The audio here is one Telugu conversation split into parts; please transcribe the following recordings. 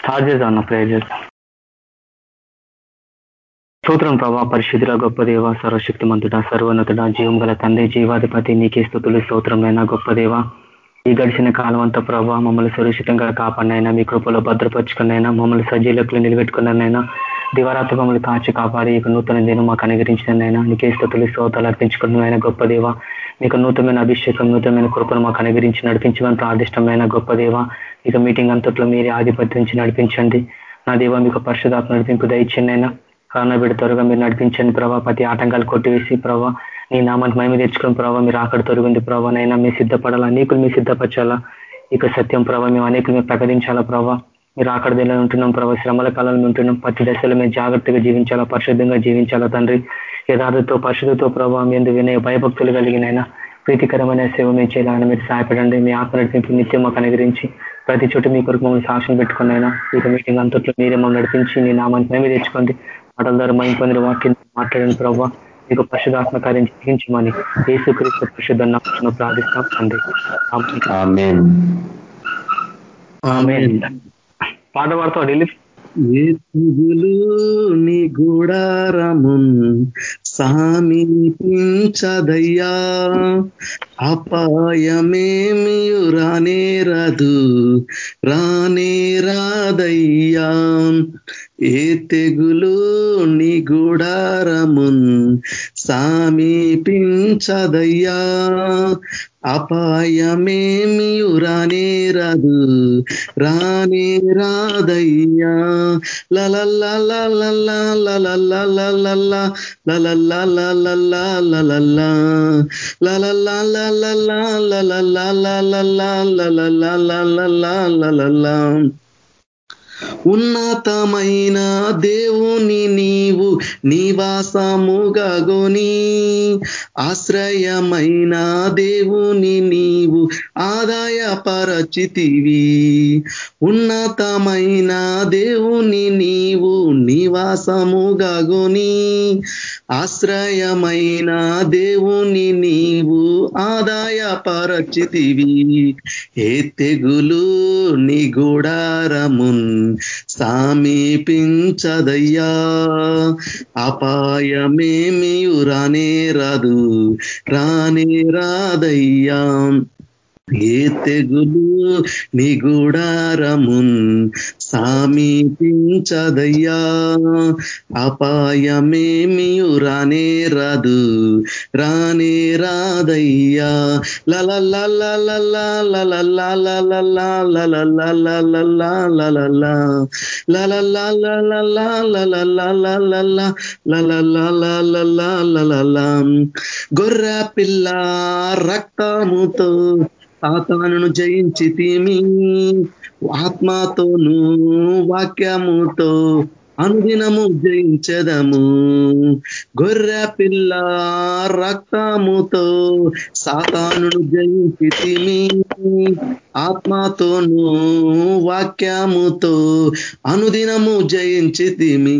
స్టార్ట్ చేద్దాం అన్న ప్రేయర్ చేద్దాం. స్తోత్రం ప్రభా పరిశుద్ధుల గొప్ప దేవ సర్వశక్తిమంతుడ సర్వోన్నతుడ జీవం గల తండ్రి జీవాధిపతి నీకే స్థుతులు స్తోత్రమైన గొప్ప దేవ. ఈ గడిచిన కాలం అంతా ప్రభావ మమ్మల్ని సురక్షితంగా కాపాడినైనా మీ కృపలో భద్రపరుచుకున్నైనా మమ్మల్ని సజీలకులు నిలబెట్టుకున్నైనా దివరాత్రి మమ్మల్ని కాచి కాపాడి ఇక నూతన దినం మాకు అనుగ్రహించినైనా నీకే స్థుతులు శ్రోతలు అర్పించుకున్నైనా గొప్ప దేవ. మీకు నూతనమైన అభిషేకం నూతనమైన కృపను మాకు అనుగ్రహించి నడిపించమని ఆదిష్టమైన గొప్ప దేవ. ఇక మీటింగ్ అంతట్లో మీరే ఆధిపత్యం నడిపించండి. నా దేవ మీకు పరిశుధాత్మ నడిపింపు దయచిందైనా కారణ బిడ్డ త్వరగా మీరు నడిపించండి ప్రభావ ప్రతి ఆటంకాలు కొట్టివేసి ప్రభావ నీ నామాన్ని మేము తెచ్చుకుని ప్రభావ మీరు అక్కడ తొలగింది ప్రభావ నైనా మీరు సిద్ధపడాలా? అనేకులు మీరు సిద్ధపరచాలా? ఇక సత్యం ప్రభావ మేము అనేకులు మేము ప్రకటించాలా ప్రభావ మీరు అక్కడ దగ్గర ఉంటున్నాం ప్రభావ శ్రమల కాలంలో ఉంటున్నాం ప్రతి దశలో మేము జాగ్రత్తగా జీవించాలా పరిశుద్ధంగా జీవించాలా తండ్రి. యథార్థతో పరిశుద్ధతో ప్రభావం ఎందు వినయ భయభక్తులు కలిగినైనా ప్రీతికరమైన సేవ మేము చేయాలని మీరు సహాయపడండి. మీ ఆత్మ నడిపింపు నిత్యం మాకు అనుగ్రహించి ప్రతి చోట మీ కొరకు మమ్మల్ని సాక్షులు పెట్టుకున్నైనా ఇక మీటింగ్ అంతట్లో మీరే మమ్మల్ని నడిపించి నీ నామానికి మేమే తెచ్చుకోండి. మాటల ద్వారా మైం పొందిన వాక్యం మాట్లాడిన ప్రభావ మీకు పరిశుధాత్మ కార్యం జరిగించమని యేసుక్రీస్తు పరిశుద్ధ ప్రార్థిస్తాం తండ్రి. పాట పాడతాం ఢిల్లీ? ఏతుగులు నీ గుడారమున్ సమీపించదయ్యా అపాయమేమియు రానేరదు రానే రాదయ్యా. ఏ తెగులు నీ గుడారమున్ సమీపించదయ్యా అపాయమేమియు రానే రాదు రానే రాదయ్యా లలల్లా ఉన్నతమైన దేవుని నీవు నివాసముగగొని ఆశ్రయమైన దేవుని నీవు ఆదాయపరచితివి. ఉన్నతమైన దేవుని నీవు నివాసముగగొని ఆశ్రయమైన దేవుని నీవు ఆదాయపరచితివి. ఏ తెగులు నీ గుడారమున్ సమీపించదయ్యా. అపాయమేమియు రానే రాదు రానే రాదయ్యా ఏ తెగులు నీ గుడారమున్ సామీపించదయ్యా అపాయమేమి రానే రాదు రానే రాదయ్యా గొర్ర పిల్ల రక్తముతో సాతానును జయించి తీమి ఆత్మతోను వాక్యముతో అనుదినము జయించదము. గొర్రె పిల్ల రక్తముతో సాతానును జయించి తిమి ఆత్మతోను వాక్యముతో అనుదినము జయించి తిమి.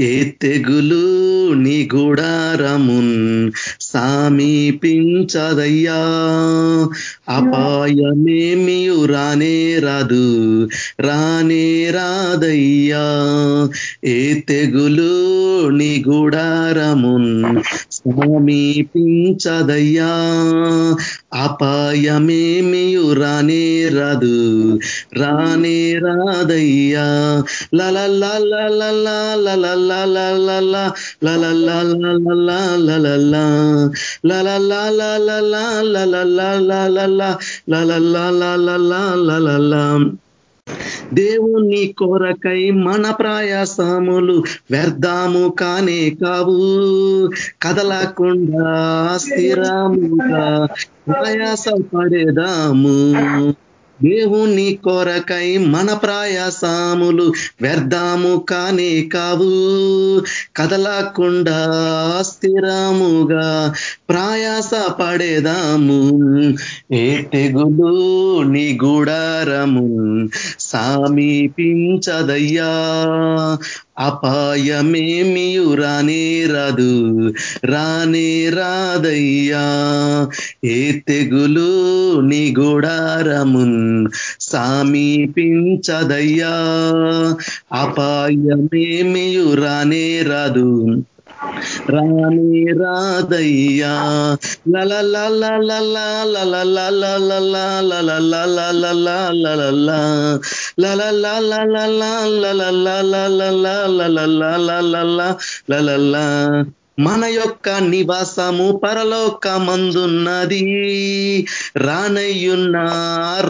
ఏ తెగులు నీ గుడారమున్ సమీపించదయ్యా? అపాయమేమియు రానే రాదు రానే రాదయ్యా. ఏ తెగులు నీ గుడారమున్ సమీపించదయ్యా అపాయమేమియు రానే రాదు రానే రాదయ్యా దేవుని కొరకై మన ప్రయాసములు వ్యర్థాము కానే కావు. కదలకుండా స్థిరముగా ప్రయాస పడేదాము దేవుని కొరకై మన ప్రయాసాములు వ్యర్థాము కానే కావు. కదలకుండా స్థిరముగా ప్రయాస పడేదాము. ఏ తెగులు నీ గుడారము సామీపించదయ్యా. అపాయమేమియు రానే రాదు రానే రాదయ్యా. ఏ తెగులు నీ గుడారమున్ సామీపించదయ్యా. అపాయమేమియు రానే రాదు రాణి రాధయ్యా లలలా మన యొక్క నివాసము పరలోకమందున్నది. రానయ్యున్న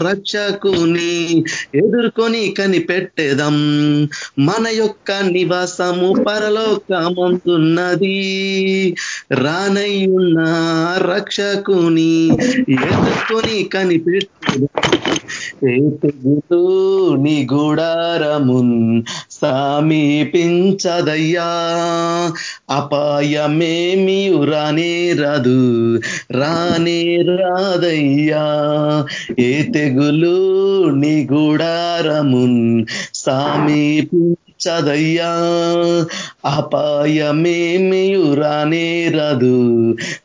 రక్షకుని ఎదుర్కొని కనిపెట్టేదం. మన యొక్క నివాసము పరలోకమందున్నది. రానయ్యున్న రక్షకుని ఎదుర్కొని కనిపెట్టేదం. నీ గుడారమున్ సమీపించదయ్యా. అపాయమేమి రానే రాదు రానే రాదయ్యా. ఏ తెగులు నీ గుడారమున్ చదయ్యా అపాయమేమియు రానే రాదు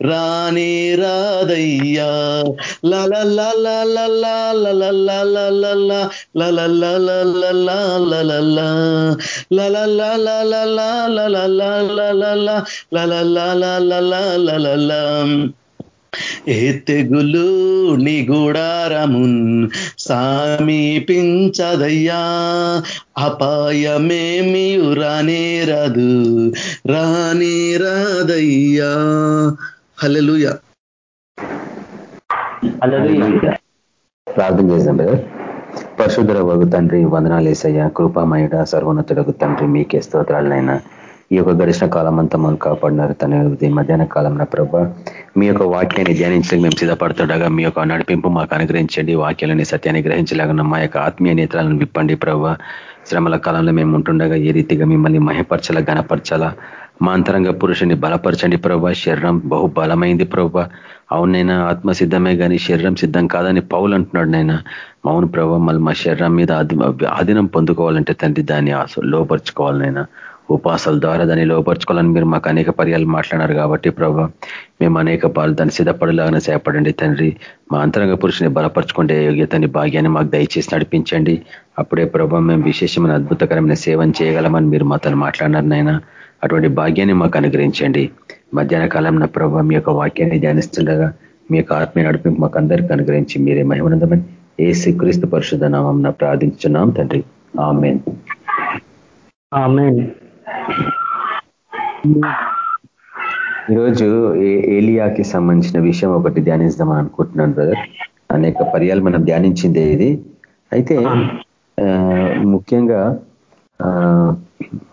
రానే రాదయ్యా ఏ తెగులు నీ గుడారమున్ సమీపించదయ్యా? అపాయమేమి రానే రాదు రానే రాదయ్యా హలలుయ ప్రార్థన చేద్దాం బ్రదర్. పరశుధర వగు తండ్రి వందనాలు వేసయ్యా కృపామయుడ సర్వోన్నతుడకు తండ్రి మీకే స్తోత్రాలనైనా. ఈ యొక్క గడిచిన కాలం అంతా మమ్మల్ని కాపాడినారు. తన మధ్యాహ్న కాలంలో ప్రభ. మీ యొక్క వాక్యాన్ని ధ్యానించడానికి మేము సిద్ధపడుతుండగా మీ యొక్క నడిపింపు మాకు అనుగ్రహించండి. వాక్యాలని సత్యాన్ని గ్రహించలేకుండా మా యొక్క ఆత్మీయ నేత్రాలను విప్పండి ప్రభ. శ్రమల కాలంలో మేము ఉంటుండగా ఏ రీతిగా మిమ్మల్ని మహపరచాలా గణపరచాలా మా అంతరంగ పురుషుని బలపరచండి ప్రభా. శరీరం బహు బలమైంది ప్రభా. అవునైనా ఆత్మ సిద్ధమే కానీ శరీరం సిద్ధం కాదని పౌలు అంటున్నాడు నైనా మౌన ప్రభావ మళ్ళీ మా శరీరం మీద ఆధీనం పొందుకోవాలంటే తండ్రి దాన్ని లోపరుచుకోవాలనైనా ఉపాసాల ద్వారా దాన్ని లోపరుచుకోవాలని మీరు మాకు అనేక పర్యాలు మాట్లాడారు కాబట్టి ప్రభా మేము అనేక పాలు దాన్ని సిద్ధపడలాగానే సేపడండి తండ్రి. మా అంతరంగ పురుషుని బలపరచుకుంటే యోగ్యతని భాగ్యాన్ని మాకు దయచేసి నడిపించండి. అప్పుడే ప్రభా మేము విశేషమైన అద్భుతకరమైన సేవను చేయగలమని మీరు మాతో మాట్లాడినారు నాయన. అటువంటి భాగ్యాన్ని మాకు అనుగ్రహించండి. మధ్యాహ్న కాలంలో ప్రభావ మీ యొక్క వాక్యాన్ని ధ్యానిస్తుండగా మీ యొక్క ఆత్మీయ నడిపి మాకు అందరికీ అనుగ్రహించి మీరే మహిమనందమని ఏ శ్రీక్రీస్తు పరిశుద్ధ నామం ప్రార్థించున్నాం తండ్రి. ఆమెన్. ఈరోజు ఏలియాకి సంబంధించిన విషయం ఒకటి ధ్యానిస్తామని అనుకుంటున్నాను బ్రదర్ అనేక పర్యాలు మనం ధ్యానించిందే ఇది. అయితే ముఖ్యంగా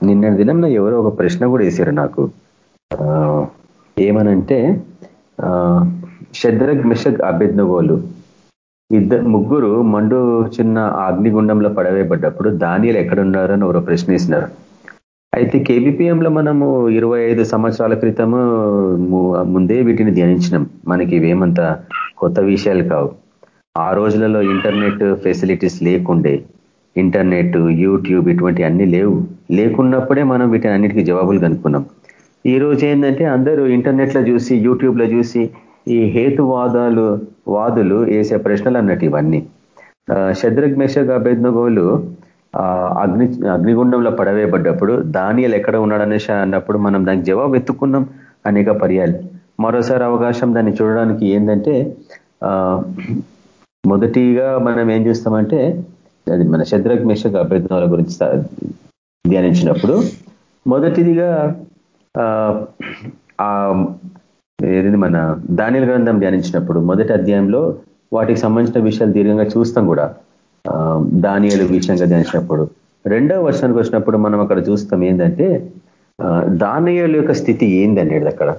నిన్న దినం ఎవరో ఒక ప్రశ్న కూడా వేశారు నాకు. ఏమనంటే శద్రగ్ మిషగ్ అభ్యజ్ఞగోలు ఇద్దరు ముగ్గురు మండు చిన్న అగ్నిగుండంలో పడవేయబడ్డప్పుడు దానియలు ఎక్కడున్నారని ఎవరో ప్రశ్న అయితే కేబిపిఎంలో మనము ఇరవై ఐదు సంవత్సరాల క్రితము ముందే వీటిని ధ్యానించినాం. మనకి ఇవేమంత కొత్త విషయాలు కావు. ఆ రోజులలో ఇంటర్నెట్ ఫెసిలిటీస్ లేకుండే ఇంటర్నెట్ యూట్యూబ్ ఇటువంటి అన్ని లేవు. లేకున్నప్పుడే మనం వీటిని అన్నిటికీ జవాబులు కనుక్కున్నాం. ఈ రోజు ఏంటంటే అందరూ ఇంటర్నెట్లో చూసి యూట్యూబ్లో చూసి ఈ హేతువాదాలు వాదులు వేసే ప్రశ్నలు అన్నట్టు ఇవన్నీ. శద్రగ్ మేషగ్ అగ్ని అగ్నిగుండంలో పడవేయబడ్డప్పుడు దానియలు ఎక్కడ ఉన్నాడనేసి అన్నప్పుడు మనం దానికి జవాబు ఎత్తుకున్నాం అనేక పర్యాలు. మరోసారి అవకాశం దాన్ని చూడడానికి ఏంటంటే మొదటిగా మనం ఏం చేస్తామంటే అది మన శద్రగ్ మేషక్ అభ్యర్థనాల గురించి ధ్యానించినప్పుడు మొదటిదిగా ఏది మన దానిల గ్రంథం ధ్యానించినప్పుడు మొదటి అధ్యాయంలో వాటికి సంబంధించిన విషయాలు దీర్ఘంగా చూస్తాం కూడా. దానియలు విషయంగా ధ్యానించినప్పుడు. రెండవ వర్షానికి వచ్చినప్పుడు మనం అక్కడ చూస్తాం ఏంటంటే దానియలు యొక్క స్థితి ఏందనేది అక్కడ.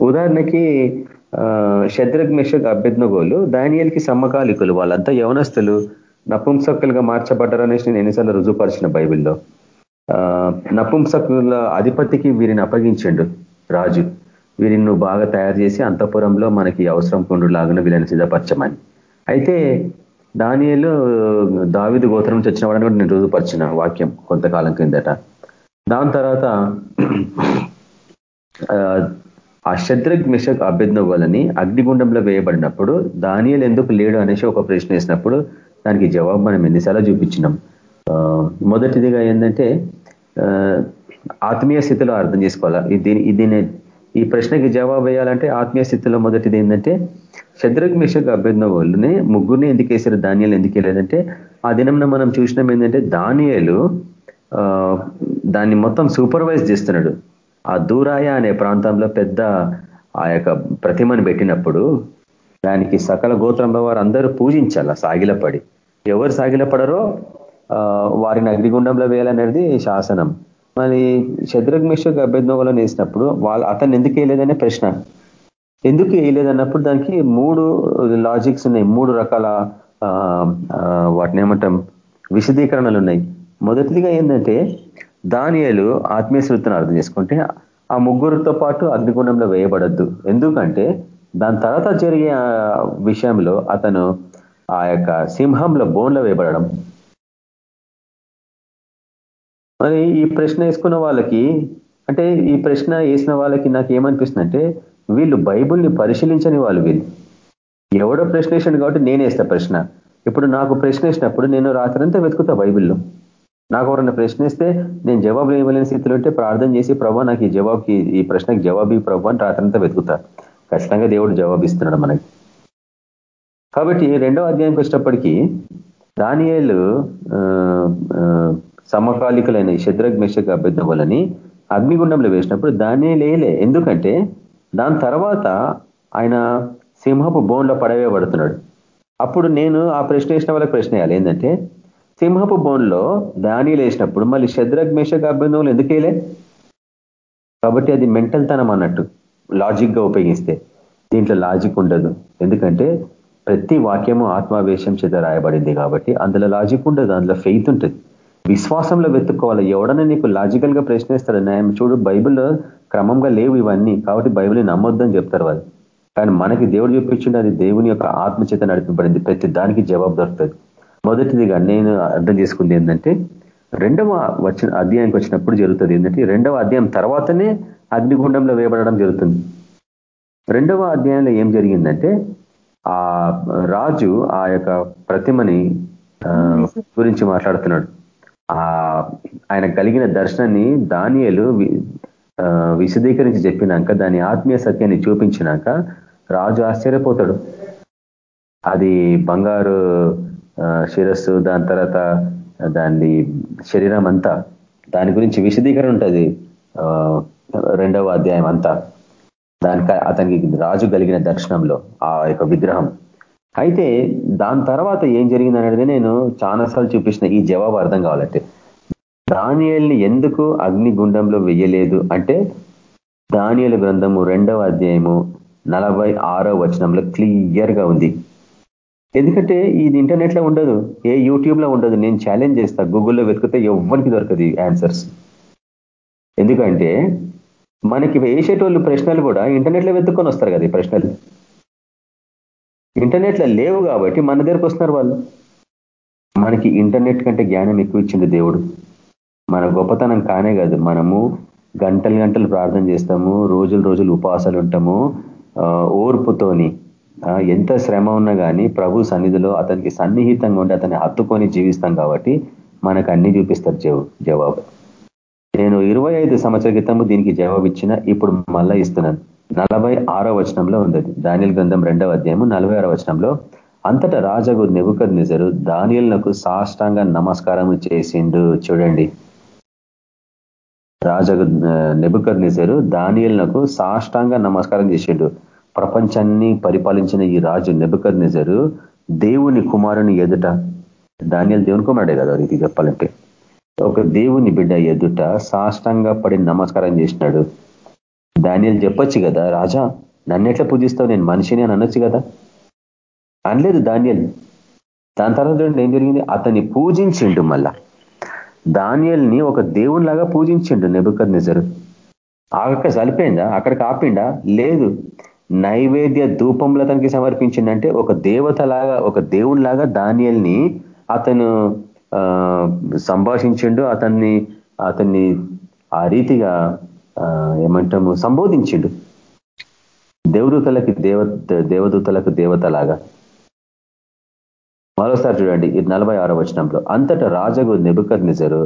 ఉదాహరణకి శద్రగ్ మెషక్ అభ్యర్థనగోలు దానియల్కి సమకాలికులు వాళ్ళంతా యవనస్తులు నపుంసకులుగా మార్చబడ్డారనేసి నేను ఎన్నిసార్లు రుజువుపరిచిన బైబిల్లో. నపుంసకుల అధిపతికి వీరిని అప్పగించండు రాజు. వీరిని నువ్వు బాగా తయారు చేసి అంతపురంలో మనకి అవసరం లాగానే వీళ్ళని సిద్ధపరచమని. అయితే దానియలు దావిది గోత్రం నుంచి వచ్చిన వాడని కూడా నేను రుజుపరిచిన వాక్యం కొంతకాలం క్రిందట. దాని తర్వాత ఆ శత్రుఘ్ మిషక్ అభ్యర్థి అగ్నిగుండంలో వేయబడినప్పుడు దానియలు ఎందుకు లేడు అనేసి ఒక ప్రశ్న వేసినప్పుడు దానికి జవాబు మనం ఎన్నిసార్లు చూపించినాం. మొదటిదిగా ఏంటంటే ఆత్మీయ స్థితిలో అర్థం చేసుకోవాలా? దీని దీని ఈ ప్రశ్నకి జవాబు వేయాలంటే ఆత్మీయ స్థితిలో మొదటిది ఏంటంటే శత్రుఘ్ అభ్యర్థన వాళ్ళని ముగ్గురిని ఎందుకు వేసారు ధాన్యాలు ఎందుకు వెళ్ళేదంటే ఆ దినంలో మనం చూసినాం ఏంటంటే ధాన్యాలు దాన్ని మొత్తం సూపర్వైజ్ చేస్తున్నాడు. ఆ దూరాయ అనే ప్రాంతంలో పెద్ద ఆ యొక్క ప్రతిమను పెట్టినప్పుడు దానికి సకల గోత్రంలో వారు అందరూ పూజించాల సాగిలపడి. ఎవరు సాగిలపడరో వారిని అగ్నిగుండంలో వేయాలనేది శాసనం. మరి శత్రుఘ్మేశ్వర్ అభ్యర్థులను వేసినప్పుడు వాళ్ళు అతను ఎందుకు వేయలేదనే ప్రశ్న. ఎందుకు వేయలేదన్నప్పుడు దానికి మూడు లాజిక్స్ ఉన్నాయి. మూడు రకాల వాటిని ఏమంటాం? విశదీకరణలు ఉన్నాయి. మొదటిదిగా ఏంటంటే దానియలు ఆత్మీయ శృతిని అర్థం చేసుకుంటే ఆ ముగ్గురితో పాటు అగ్నిగుణంలో వేయబడద్దు. ఎందుకంటే దాని తర్వాత జరిగే విషయంలో అతను ఆ యొక్క సింహంలో బోన్లో వేయబడడం మరి ఈ ప్రశ్న వేసుకున్న వాళ్ళకి అంటే ఈ ప్రశ్న వేసిన వాళ్ళకి నాకు ఏమనిపిస్తుంది అంటే వీళ్ళు బైబుల్ని పరిశీలించని వాళ్ళు వీళ్ళు. ఎవడో ప్రశ్న వేసాడు కాబట్టి నేను వేస్తా ప్రశ్న. ఇప్పుడు నాకు ప్రశ్న వేసినప్పుడు నేను రాత్రంతా వెతుకుతా బైబిల్లో. నాకు ఎవరన్నా ప్రశ్నిస్తే నేను జవాబు ఇవ్వలేని స్థితిలో ఉంటే ప్రార్థన చేసి ప్రభా నాకు ఈ జవాబుకి ఈ ప్రశ్నకి జవాబు ఈ ప్రభు అని రాత్రంతా వెతుకుతా. ఖచ్చితంగా దేవుడు జవాబు ఇస్తున్నాడు మనకి. కాబట్టి రెండవ అధ్యాయంకి వచ్చేటప్పటికీ దానియేలు సమకాలికలైన శద్రగ్ మెషక్ అభ్యర్థులని అగ్నిగుండంలో వేసినప్పుడు దాన్నే లేలే ఎందుకంటే దాని తర్వాత ఆయన సింహపు బోన్లో పడవే పడుతున్నాడు. అప్పుడు నేను ఆ ప్రశ్న వేసిన వాళ్ళకి ప్రశ్న వేయాలి. ఏంటంటే సింహపు బోన్లో దాని లేసినప్పుడు మళ్ళీ శద్రగ్ మేషక్ అభ్యంధములు ఎందుకేలే కాబట్టి అది మెంటల్ తనం అన్నట్టు లాజిక్గా ఉపయోగిస్తే. దీంట్లో లాజిక్ ఉండదు. ఎందుకంటే ప్రతి వాక్యము ఆత్మావేశం చేత రాయబడింది కాబట్టి అందులో లాజిక్ ఉండదు. అందులో ఫెయిత్ ఉంటుంది. విశ్వాసంలో వెతుక్కోవాలి. ఎవడన్నా నీకు లాజికల్గా ప్రశ్నిస్తాడు నేను చూడు బైబిల్లో క్రమంగా లేవు ఇవన్నీ కాబట్టి బైబిల్ని నమ్మొద్దని చెప్తారు వాళ్ళు. కానీ మనకి దేవుడు చూపించింది అది దేవుని యొక్క ఆత్మచేత నడిపింపబడింది. ప్రతి దానికి జవాబు దొరుకుతుంది. మొదటిదిగా నేను అర్థం చేసుకుంది ఏంటంటే రెండవ వచ్చిన అధ్యాయానికి వచ్చినప్పుడు జరుగుతుంది ఏంటంటే రెండవ అధ్యాయం తర్వాతనే అగ్నిగుండంలో వేయబడడం జరుగుతుంది. రెండవ అధ్యాయంలో ఏం జరిగిందంటే ఆ రాజు ఆ యొక్క ప్రతిమని గురించి మాట్లాడుతున్నాడు. ఆయన కలిగిన దర్శనాన్ని దానియలు విశదీకరించి చెప్పినాక దాని ఆత్మీయ సత్యాన్ని చూపించినాక రాజు ఆశ్చర్యపోతాడు. అది బంగారు శిరస్సు దాని తర్వాత దాని శరీరం అంతా దాని గురించి విశదీకరణ ఉంటుంది. రెండవ అధ్యాయం అంతా. దానికి అతనికి రాజు కలిగిన దర్శనంలో ఆ యొక్క విగ్రహం. అయితే దాని తర్వాత ఏం జరిగింది అనేది నేను చాలాసార్లు చూపించిన ఈ జవాబు అర్థం కావాలంటే దానియల్ని ఎందుకు అగ్నిగుండంలో వెయ్యలేదు అంటే దానియల గ్రంథము రెండవ అధ్యాయము నలభై ఆరో వచనంలో క్లియర్గా ఉంది. ఎందుకంటే ఇది ఇంటర్నెట్లో ఉండదు ఏ యూట్యూబ్లో ఉండదు. నేను ఛాలెంజ్ చేస్తా గూగుల్లో వెతికితే ఎవరికి దొరకదు ఆన్సర్స్ ఎందుకంటే మనకి వేసేటోళ్ళు ప్రశ్నలు కూడా ఇంటర్నెట్లో వెతుక్కొని వస్తారు కదా ఈ ప్రశ్నలు. ఇంటర్నెట్లో లేవు కాబట్టి మన దగ్గరకు వస్తున్నారు వాళ్ళు. మనకి ఇంటర్నెట్ కంటే జ్ఞానం ఎక్కువ ఇచ్చింది దేవుడు. మన గొప్పతనం కానే కాదు. మనము గంటలు గంటలు ప్రార్థన చేస్తాము రోజులు రోజులు ఉపవాసాలు ఉంటాము ఓర్పుతోని ఎంత శ్రమ ఉన్నా కానీ ప్రభు సన్నిధిలో అతనికి సన్నిహితంగా ఉండి అతన్ని హత్తుకొని జీవిస్తాం కాబట్టి మనకు అన్ని చూపిస్తారు జవాబు. నేను ఇరవై ఐదు సంవత్సరాల క్రితము దీనికి జవాబు ఇచ్చిన ఇప్పుడు మళ్ళా ఇస్తున్నాను. నలభై ఆరో వచనంలో ఉంది దానియల్ గ్రంథం రెండవ అధ్యాయము నలభై ఆరో వచనంలో అంతటా రాజగు నెబుకర్ నిజరు దానియల్నకు సాష్టాంగ నమస్కారం చేసిండు. చూడండి. రాజగు నెబుకర్ నిజరు దానియల్నకు సాష్టాంగ నమస్కారం చేసిండు. ప్రపంచాన్ని పరిపాలించిన ఈ రాజు నెబకర్ నిజరు దేవుని కుమారుని ఎదుట దానియల్ దేవుని కుమారుడే కదా ఇది చెప్పాలంటే ఒక దేవుని బిడ్డ ఎదుట సాష్టంగా పడి నమస్కారం చేసినాడు. దానియలు చెప్పొచ్చు కదా రాజా? నన్ను ఎట్లా పూజిస్తావు? నేను మనిషిని అని అనొచ్చు కదా? అనలేదు ధాన్యాలు దాని తర్వాత ఏం జరిగింది? అతన్ని పూజించిండు మళ్ళా. దానియల్ని ఒక దేవునిలాగా పూజించిండు నెబుకద్ నిజరు అక్కడ చలిపోయిందా అక్కడికి ఆపిండా? లేదు. నైవేద్య ధూపంలో అతనికి సమర్పించిందంటే ఒక దేవతలాగా ఒక దేవునిలాగా దానియల్ని అతను సంభాషించిండు. అతన్ని అతన్ని ఆ రీతిగా ఏమంటాము సంబోధించిండు. దేవదూతలకి దేవ దేవదూతలకు దేవతలాగా. మరోసారి చూడండి ఇది నలభై ఆరో వచనంలో అంతటా రాజగు నిబుకర్ నిజరు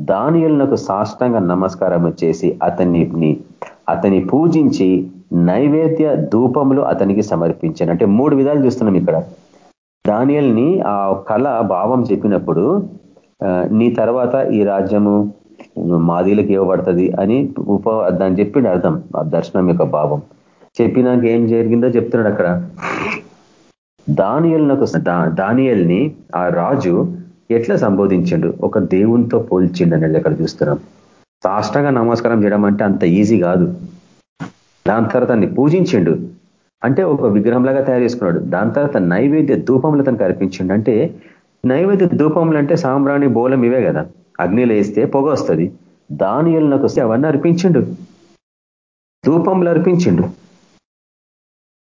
దానియులకు సాష్టంగా నమస్కారం చేసి అతన్ని అతని పూజించి నైవేద్య ధూపములు అతనికి సమర్పించాను. అంటే మూడు విధాలు చూస్తున్నాం ఇక్కడ. దానియల్ని ఆ కళ భావం చెప్పినప్పుడు నీ తర్వాత ఈ రాజ్యము మాదీలకు ఇవ్వబడుతుంది అని ఉప దాన్ని చెప్పిండు అర్థం ఆ దర్శనం యొక్క భావం. చెప్పినాక ఏం జరిగిందో చెప్తున్నాడు అక్కడ. దానియల్నకు దానియల్ని ఆ రాజు ఎట్లా సంబోధించిండు? ఒక దేవునితో పోల్చిండు అనేది అక్కడ చూస్తున్నాం. సాష్టంగా నమస్కారం చేయడం అంటే అంత ఈజీ కాదు. దాని తర్వాత అన్ని పూజించిండు. అంటే ఒక విగ్రహంలాగా తయారు చేసుకున్నాడు. దాని తర్వాత నైవేద్య ధూపంలో తనకు అర్పించిండు. అంటే నైవేద్య ధూపములు అంటే సాంబ్రాణి బోలం ఇవే కదా. అగ్నిలో వేస్తే పొగ వస్తుంది. దానియలకు వస్తే అవన్నీ అర్పించిండు. ధూపములు అర్పించిండు.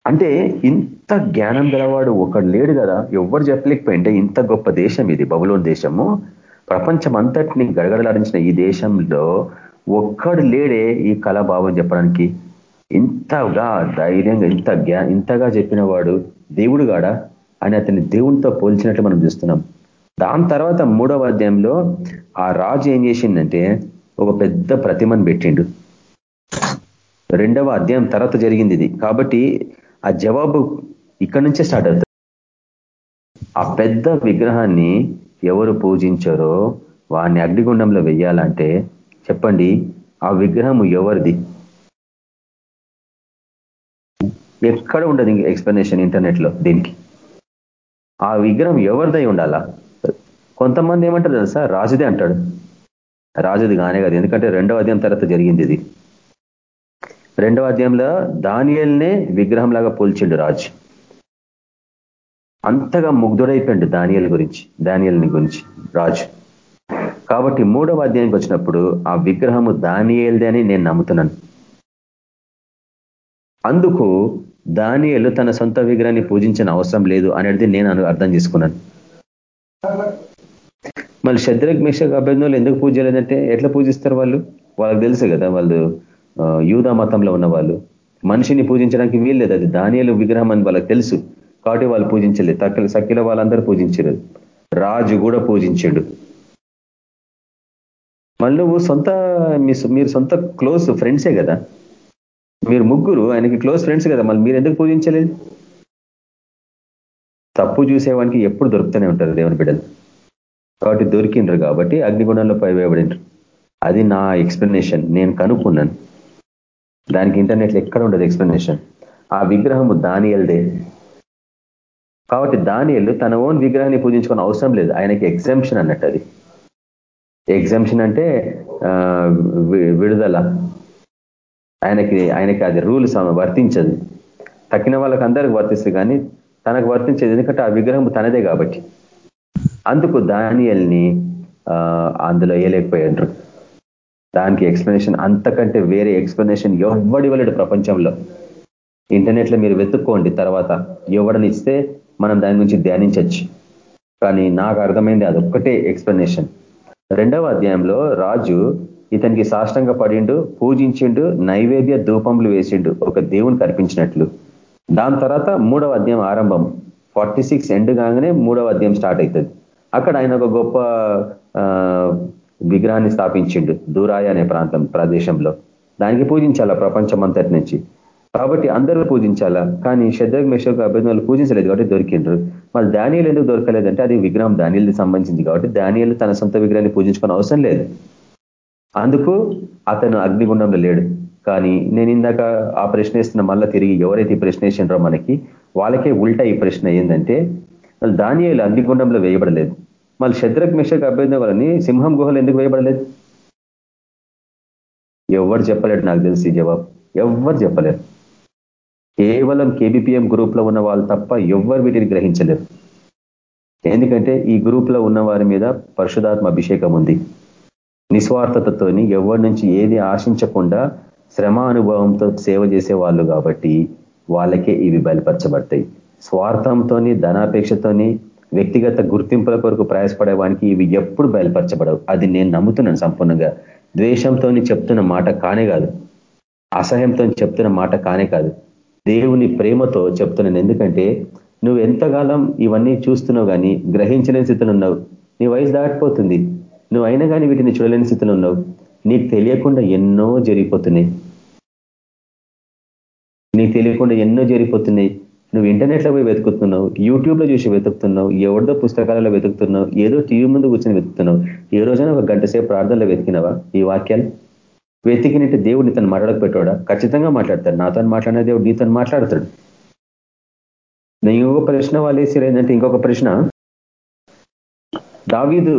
అంటే ఇంత జ్ఞానం గలవాడు ఒకడు లేడు కదా. ఎవరు చెప్పలేకపోయింటే ఇంత గొప్ప దేశం ఇది బబులోన్ దేశము. ప్రపంచం అంతటిని గడగడలాడించిన ఈ దేశంలో ఒక్కడు లేడే ఈ కళాభావం చెప్పడానికి. ఇంతగా ధైర్యంగా ఇంత ఇంతగా చెప్పిన వాడు దేవుడు కాడా? అని అతని దేవునితో పోల్చినట్లు మనం చూస్తున్నాం. దాని తర్వాత మూడవ అధ్యాయంలో ఆ రాజు ఏం చేసిందంటే ఒక పెద్ద ప్రతిమను పెట్టిండు. రెండవ అధ్యాయం తర్వాత జరిగింది ఇది. కాబట్టి ఆ జవాబు ఇక్కడ నుంచే స్టార్ట్ అవుతుంది. ఆ పెద్ద విగ్రహాన్ని ఎవరు పూజించారో వాడిని అగ్నిగుండంలో వెయ్యాలంటే చెప్పండి ఆ విగ్రహం ఎవరిది? ఎక్కడ ఉండదు ఎక్స్ప్లెనేషన్ ఇంటర్నెట్లో దీనికి. ఆ విగ్రహం ఎవరిదై ఉండాలా? కొంతమంది ఏమంటారు తెలుసా? రాజుదే అంటాడు. రాజుది కానే కాదు. ఎందుకంటే రెండవ అధ్యాయం తర్వాత జరిగింది ఇది. రెండవ అధ్యాయంలో దానియల్నే విగ్రహం లాగా పోల్చిండు రాజు. అంతగా ముగ్ధుడైపోయిండు దానియల్ గురించి దానియల్ని గురించి రాజు. కాబట్టి మూడవ అధ్యాయంకి వచ్చినప్పుడు ఆ విగ్రహము దానియల్దే అని నేను నమ్ముతున్నాను. అందుకు దానియలు తన సొంత విగ్రహాన్ని పూజించిన అవసరం లేదు అనేది నేను అర్థం చేసుకున్నాను. మళ్ళీ శద్రక్ మిషక్ అభ్యర్థులు ఎందుకు పూజ చేయలేదంటే ఎట్లా పూజిస్తారు వాళ్ళు? వాళ్ళకి తెలుసు కదా వాళ్ళు యూదా మతంలో ఉన్న వాళ్ళు. మనిషిని పూజించడానికి వీల్లేదు అది ధాన్యాలు విగ్రహం అని వాళ్ళకి తెలుసు. కాబట్టి వాళ్ళు పూజించలేదు తక్కువ సక్కిల వాళ్ళందరూ పూజించారు. రాజు కూడా పూజించాడు. మళ్ళీ నువ్వు సొంత మీరు సొంత క్లోజ్ ఫ్రెండ్సే కదా. మీరు ముగ్గురు ఆయనకి క్లోజ్ ఫ్రెండ్స్ కదా మళ్ళీ మీరు ఎందుకు పూజించలేదు? తప్పు చూసేవానికి ఎప్పుడు దొరుకుతూనే ఉంటారు దేవుని బిడ్డలు. కాబట్టి దొరికిండ్రు కాబట్టి అగ్నిగుణంలో పైవేయబడినరు అది నా ఎక్స్ప్లెనేషన్. నేను కనుక్కున్నాను. దానికి ఇంటర్నెట్లో ఎక్కడ ఉండదు ఎక్స్ప్లెనేషన్. ఆ విగ్రహము దానియల్దే. కాబట్టి దానియలు తన ఓన్ విగ్రహాన్ని పూజించుకున్న అవసరం లేదు. ఆయనకి ఎగ్జామ్షన్ అన్నట్టు అది. ఎగ్జామ్షన్ అంటే విడుదల. ఆయనకి ఆయనకి అది రూల్స్ వర్తించదు. తక్కిన వాళ్ళకి అందరికి వర్తిస్తుంది కానీ తనకు వర్తించేది ఎందుకంటే ఆ విగ్రహం తనదే కాబట్టి. అందుకు దానియల్ని అందులో వేయలేకపోయాడు దానికి ఎక్స్ప్లెనేషన్ అంతకంటే వేరే ఎక్స్ప్లెనేషన్ ఎవ్వడి ఇవ్వలేడు ప్రపంచంలో? ఇంటర్నెట్లో మీరు వెతుక్కోండి తర్వాత. ఎవడని ఇస్తే మనం దాని గురించి ధ్యానించవచ్చు కానీ నాకు అర్థమైంది అదొక్కటే ఎక్స్ప్లెనేషన్. రెండవ అధ్యాయంలో రాజు ఇతనికి సాష్టంగా పడిండు పూజించిండు నైవేద్య ధూపంలు వేసిండు ఒక దేవుని కనిపించినట్లు దాని తర్వాత మూడవ అధ్యాయం ఆరంభం. ఫార్టీ సిక్స్ ఎండ్ కాగానే మూడవ అధ్యాయం స్టార్ట్ అవుతుంది అక్కడ ఆయన ఒక గొప్ప విగ్రహాన్ని స్థాపించిండు దూరాయ అనే ప్రాంతం ప్రదేశంలో. దానికి పూజించాలా ప్రపంచం అంతటి నుంచి. కాబట్టి అందరూ పూజించాలా. కానీ శ్రద్ధకు మెషకు అభ్యర్థులు పూజించలేదు కాబట్టి దొరికిండ్రు. మళ్ళీ దానియలు ఎందుకు దొరకలేదంటే అది విగ్రహం దానియలకి సంబంధించింది కాబట్టి దానియలు తన సొంత విగ్రహాన్ని పూజించుకునే అవసరం లేదు. అందుకు అతను అగ్నిగుండంలో లేడు. కానీ నేను ఇందాక ఆ ప్రశ్న వేస్తున్న మళ్ళీ తిరిగి ఎవరైతే ఈ ప్రశ్న వేసిండ్రో మనకి వాళ్ళకే ఉల్టా ఈ ప్రశ్న ఏంటంటే దానియలు అగ్నిగుండంలో వేయబడలేదు. మళ్ళీ శత్రుక్ మిషక్ అభ్యర్థం సింహం గుహలు ఎందుకు వేయబడలేదు? ఎవరు చెప్పలేడు నాకు తెలిసి జవాబు. ఎవరు చెప్పలేరు. కేవలం కేబిపిఎం గ్రూప్లో ఉన్న వాళ్ళు తప్ప ఎవ్వరు వీటిని గ్రహించలేరు. ఎందుకంటే ఈ గ్రూప్లో ఉన్న వారి మీద పరిశుధాత్మ అభిషేకం ఉంది. నిస్వార్థతతోని ఎవరి నుంచి ఏది ఆశించకుండా శ్రమ అనుభవంతో సేవ చేసే వాళ్ళు కాబట్టి వాళ్ళకే ఇవి బయలుపరచబడతాయి. స్వార్థంతోని ధనాపేక్షతోని వ్యక్తిగత గుర్తింపుల కొరకు ప్రయాసపడేవానికి ఇవి ఎప్పుడు బయలుపరచబడవు. అది నేను నమ్ముతున్నాను సంపూర్ణంగా. ద్వేషంతో చెప్తున్న మాట కానే కాదు. అసహ్యంతో చెప్తున్న మాట కానే కాదు. దేవుని ప్రేమతో చెప్తున్నాను ఎందుకంటే నువ్వు ఎంతకాలం ఇవన్నీ చూస్తున్నావు కానీ గ్రహించలేని స్థితిలో ఉన్నావు. నీ వయసు దాటిపోతుంది. నువ్వు అయినా కానీ వీటిని చూడలేని స్థితిలో ఉన్నావు. నీకు తెలియకుండా ఎన్నో జరిగిపోతున్నాయి. నీకు తెలియకుండా ఎన్నో జరిగిపోతున్నాయి. నువ్వు ఇంటర్నెట్లో పోయి వెతుకుతున్నావు యూట్యూబ్లో చూసి వెతుకుతున్నావు ఎవరిదో పుస్తకాలలో వెతుకుతున్నావు ఏదో టీవీ ముందు కూర్చొని వెతుకుతున్నావు ఏ రోజైనా ఒక గంట సేపు ప్రార్థనలో వెతికినవా ఈ వాక్యాలు? వెతికినట్టు దేవుడు నీతను మాట్లాడకపోయాడా ఖచ్చితంగా మాట్లాడతాడు. నాతో మాట్లాడిన దేవుడు నీతో మాట్లాడతాడు. నేను ఇంకొక ప్రశ్న వాళ్ళు ఏంటంటే ఇంకొక ప్రశ్న. దావీదు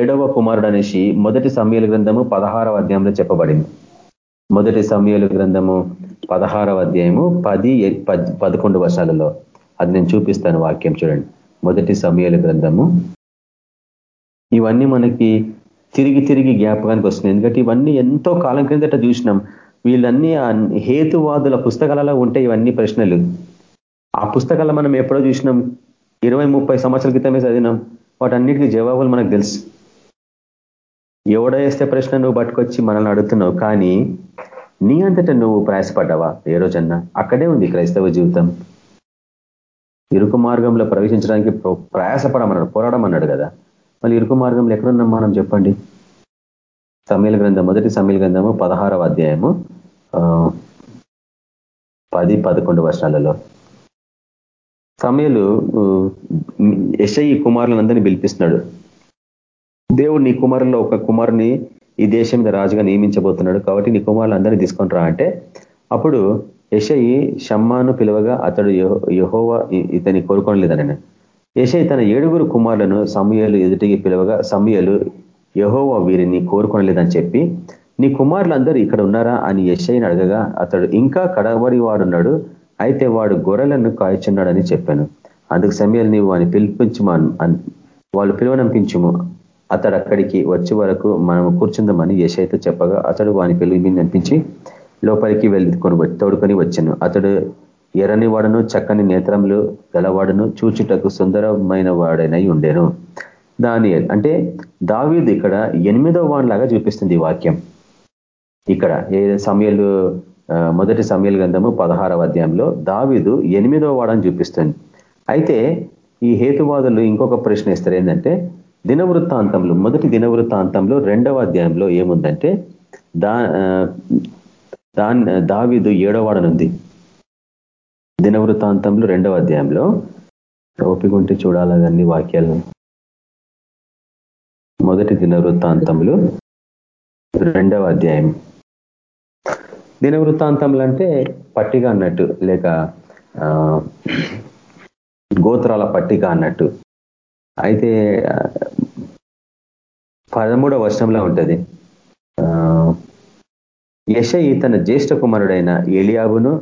ఏడవ కుమారుడు అనేసి మొదటి సమయాల గ్రంథము పదహారవ అధ్యాయంలో చెప్పబడింది. మొదటి సమయాల గ్రంథము పదహారవ అధ్యాయము పది పదకొండు వర్షాలలో. అది నేను చూపిస్తాను వాక్యం చూడండి. మొదటి సమయాల గ్రంథము. ఇవన్నీ మనకి తిరిగి తిరిగి జ్ఞాపకానికి వస్తుంది ఎందుకంటే ఇవన్నీ ఎంతో కాలం క్రిందట చూసినాం. వీళ్ళన్నీ హేతువాదుల పుస్తకాలలో ఉంటే ఇవన్నీ ప్రశ్నలు. ఆ పుస్తకాలు మనం ఎప్పుడో చూసినాం. ఇరవై ముప్పై సంవత్సరాల క్రితమే చదివినాం. వాటన్నిటికీ జవాబులు మనకు తెలుసు. ఎవడో వేస్తే ప్రశ్న నువ్వు పట్టుకొచ్చి మనల్ని అడుగుతున్నావు. కానీ నీ అంతటా నువ్వు ప్రయాసపడ్డావా? ఏ రోజన్నా? అక్కడే ఉంది క్రైస్తవ జీవితం. ఇరుకు మార్గంలో ప్రవేశించడానికి ప్రయాసపడమన్నాడు పోరాడమన్నాడు కదా. మళ్ళీ ఇరుకు మార్గంలో ఎక్కడున్నాం మనం చెప్పండి? సమీల గ్రంథం మొదటి సమీల గ్రంథము పదహారవ అధ్యాయము పది పదకొండు వర్షాలలో సమయలు ఎస్ఐ కుమారులందరినీ పిలిపిస్తున్నాడు. దేవుడు నీ కుమారుల్లో ఒక కుమారుని ఈ దేశం మీద రాజుగా నియమించబోతున్నాడు కాబట్టి నీ కుమారులు అందరినీ తీసుకొని రా అంటే అప్పుడు యషయి షమ్మాను పిలువగా అతడు యహోవ ఇతని కోరుకోనలేదని యశై తన ఏడుగురు కుమారులను సమయలు ఎదుటికి పిలువగా సమయలు యహోవ వీరిని కోరుకోలేదని చెప్పి నీ కుమారులందరూ ఇక్కడ ఉన్నారా అని యశైని అడగగా అతడు ఇంకా కడబడి వాడున్నాడు అయితే వాడు గొర్రెలను కాయచున్నాడని చెప్పాను. అందుకు సమయాలు నీవు వాడిని పిలిపించుమా వాళ్ళు పిలువనంపించుము. అతడు అక్కడికి వచ్చే వరకు మనం కూర్చుందామని యశైతో చెప్పగా అతడు వాని పిలిపి అనిపించి లోపలికి వెళ్ళుకొని తోడుకొని వచ్చాను. అతడు ఎర్రని వాడను చక్కని నేత్రములు గలవాడను చూచుటకు సుందరమైన వాడనై ఉండేను. దాని అంటే దావీద్ ఇక్కడ ఎనిమిదో వాడిలాగా చూపిస్తుంది వాక్యం. ఇక్కడ ఏ సమయాలు మొదటి సమయలు గ్రంథము పదహారవ అధ్యాయంలో దావీదు ఎనిమిదో వాడని చూపిస్తుంది. అయితే ఈ హేతువాదులు ఇంకొక ప్రశ్న ఇస్తారు ఏంటంటే దినవృత్తాంతంలో మొదటి దినవృత్తాంతంలో రెండవ అధ్యాయంలో ఏముందంటే దా దాన్ దావీదు ఏడోవాడనుంది దినవృత్తాంతంలో రెండవ అధ్యాయంలో ఓపికంటే చూడాలన్నీ వాక్యాలను. మొదటి దినవృత్తాంతంలో రెండవ అధ్యాయం. దినవృత్తాంతములు అంటే పట్టిక అన్నట్టు లేక గోత్రాల పట్టిక అన్నట్టు. అయితే పదమూడవ వర్షంలో ఉంటుంది. యశయి తన జ్యేష్ఠ కుమారుడైన ఎలియాబును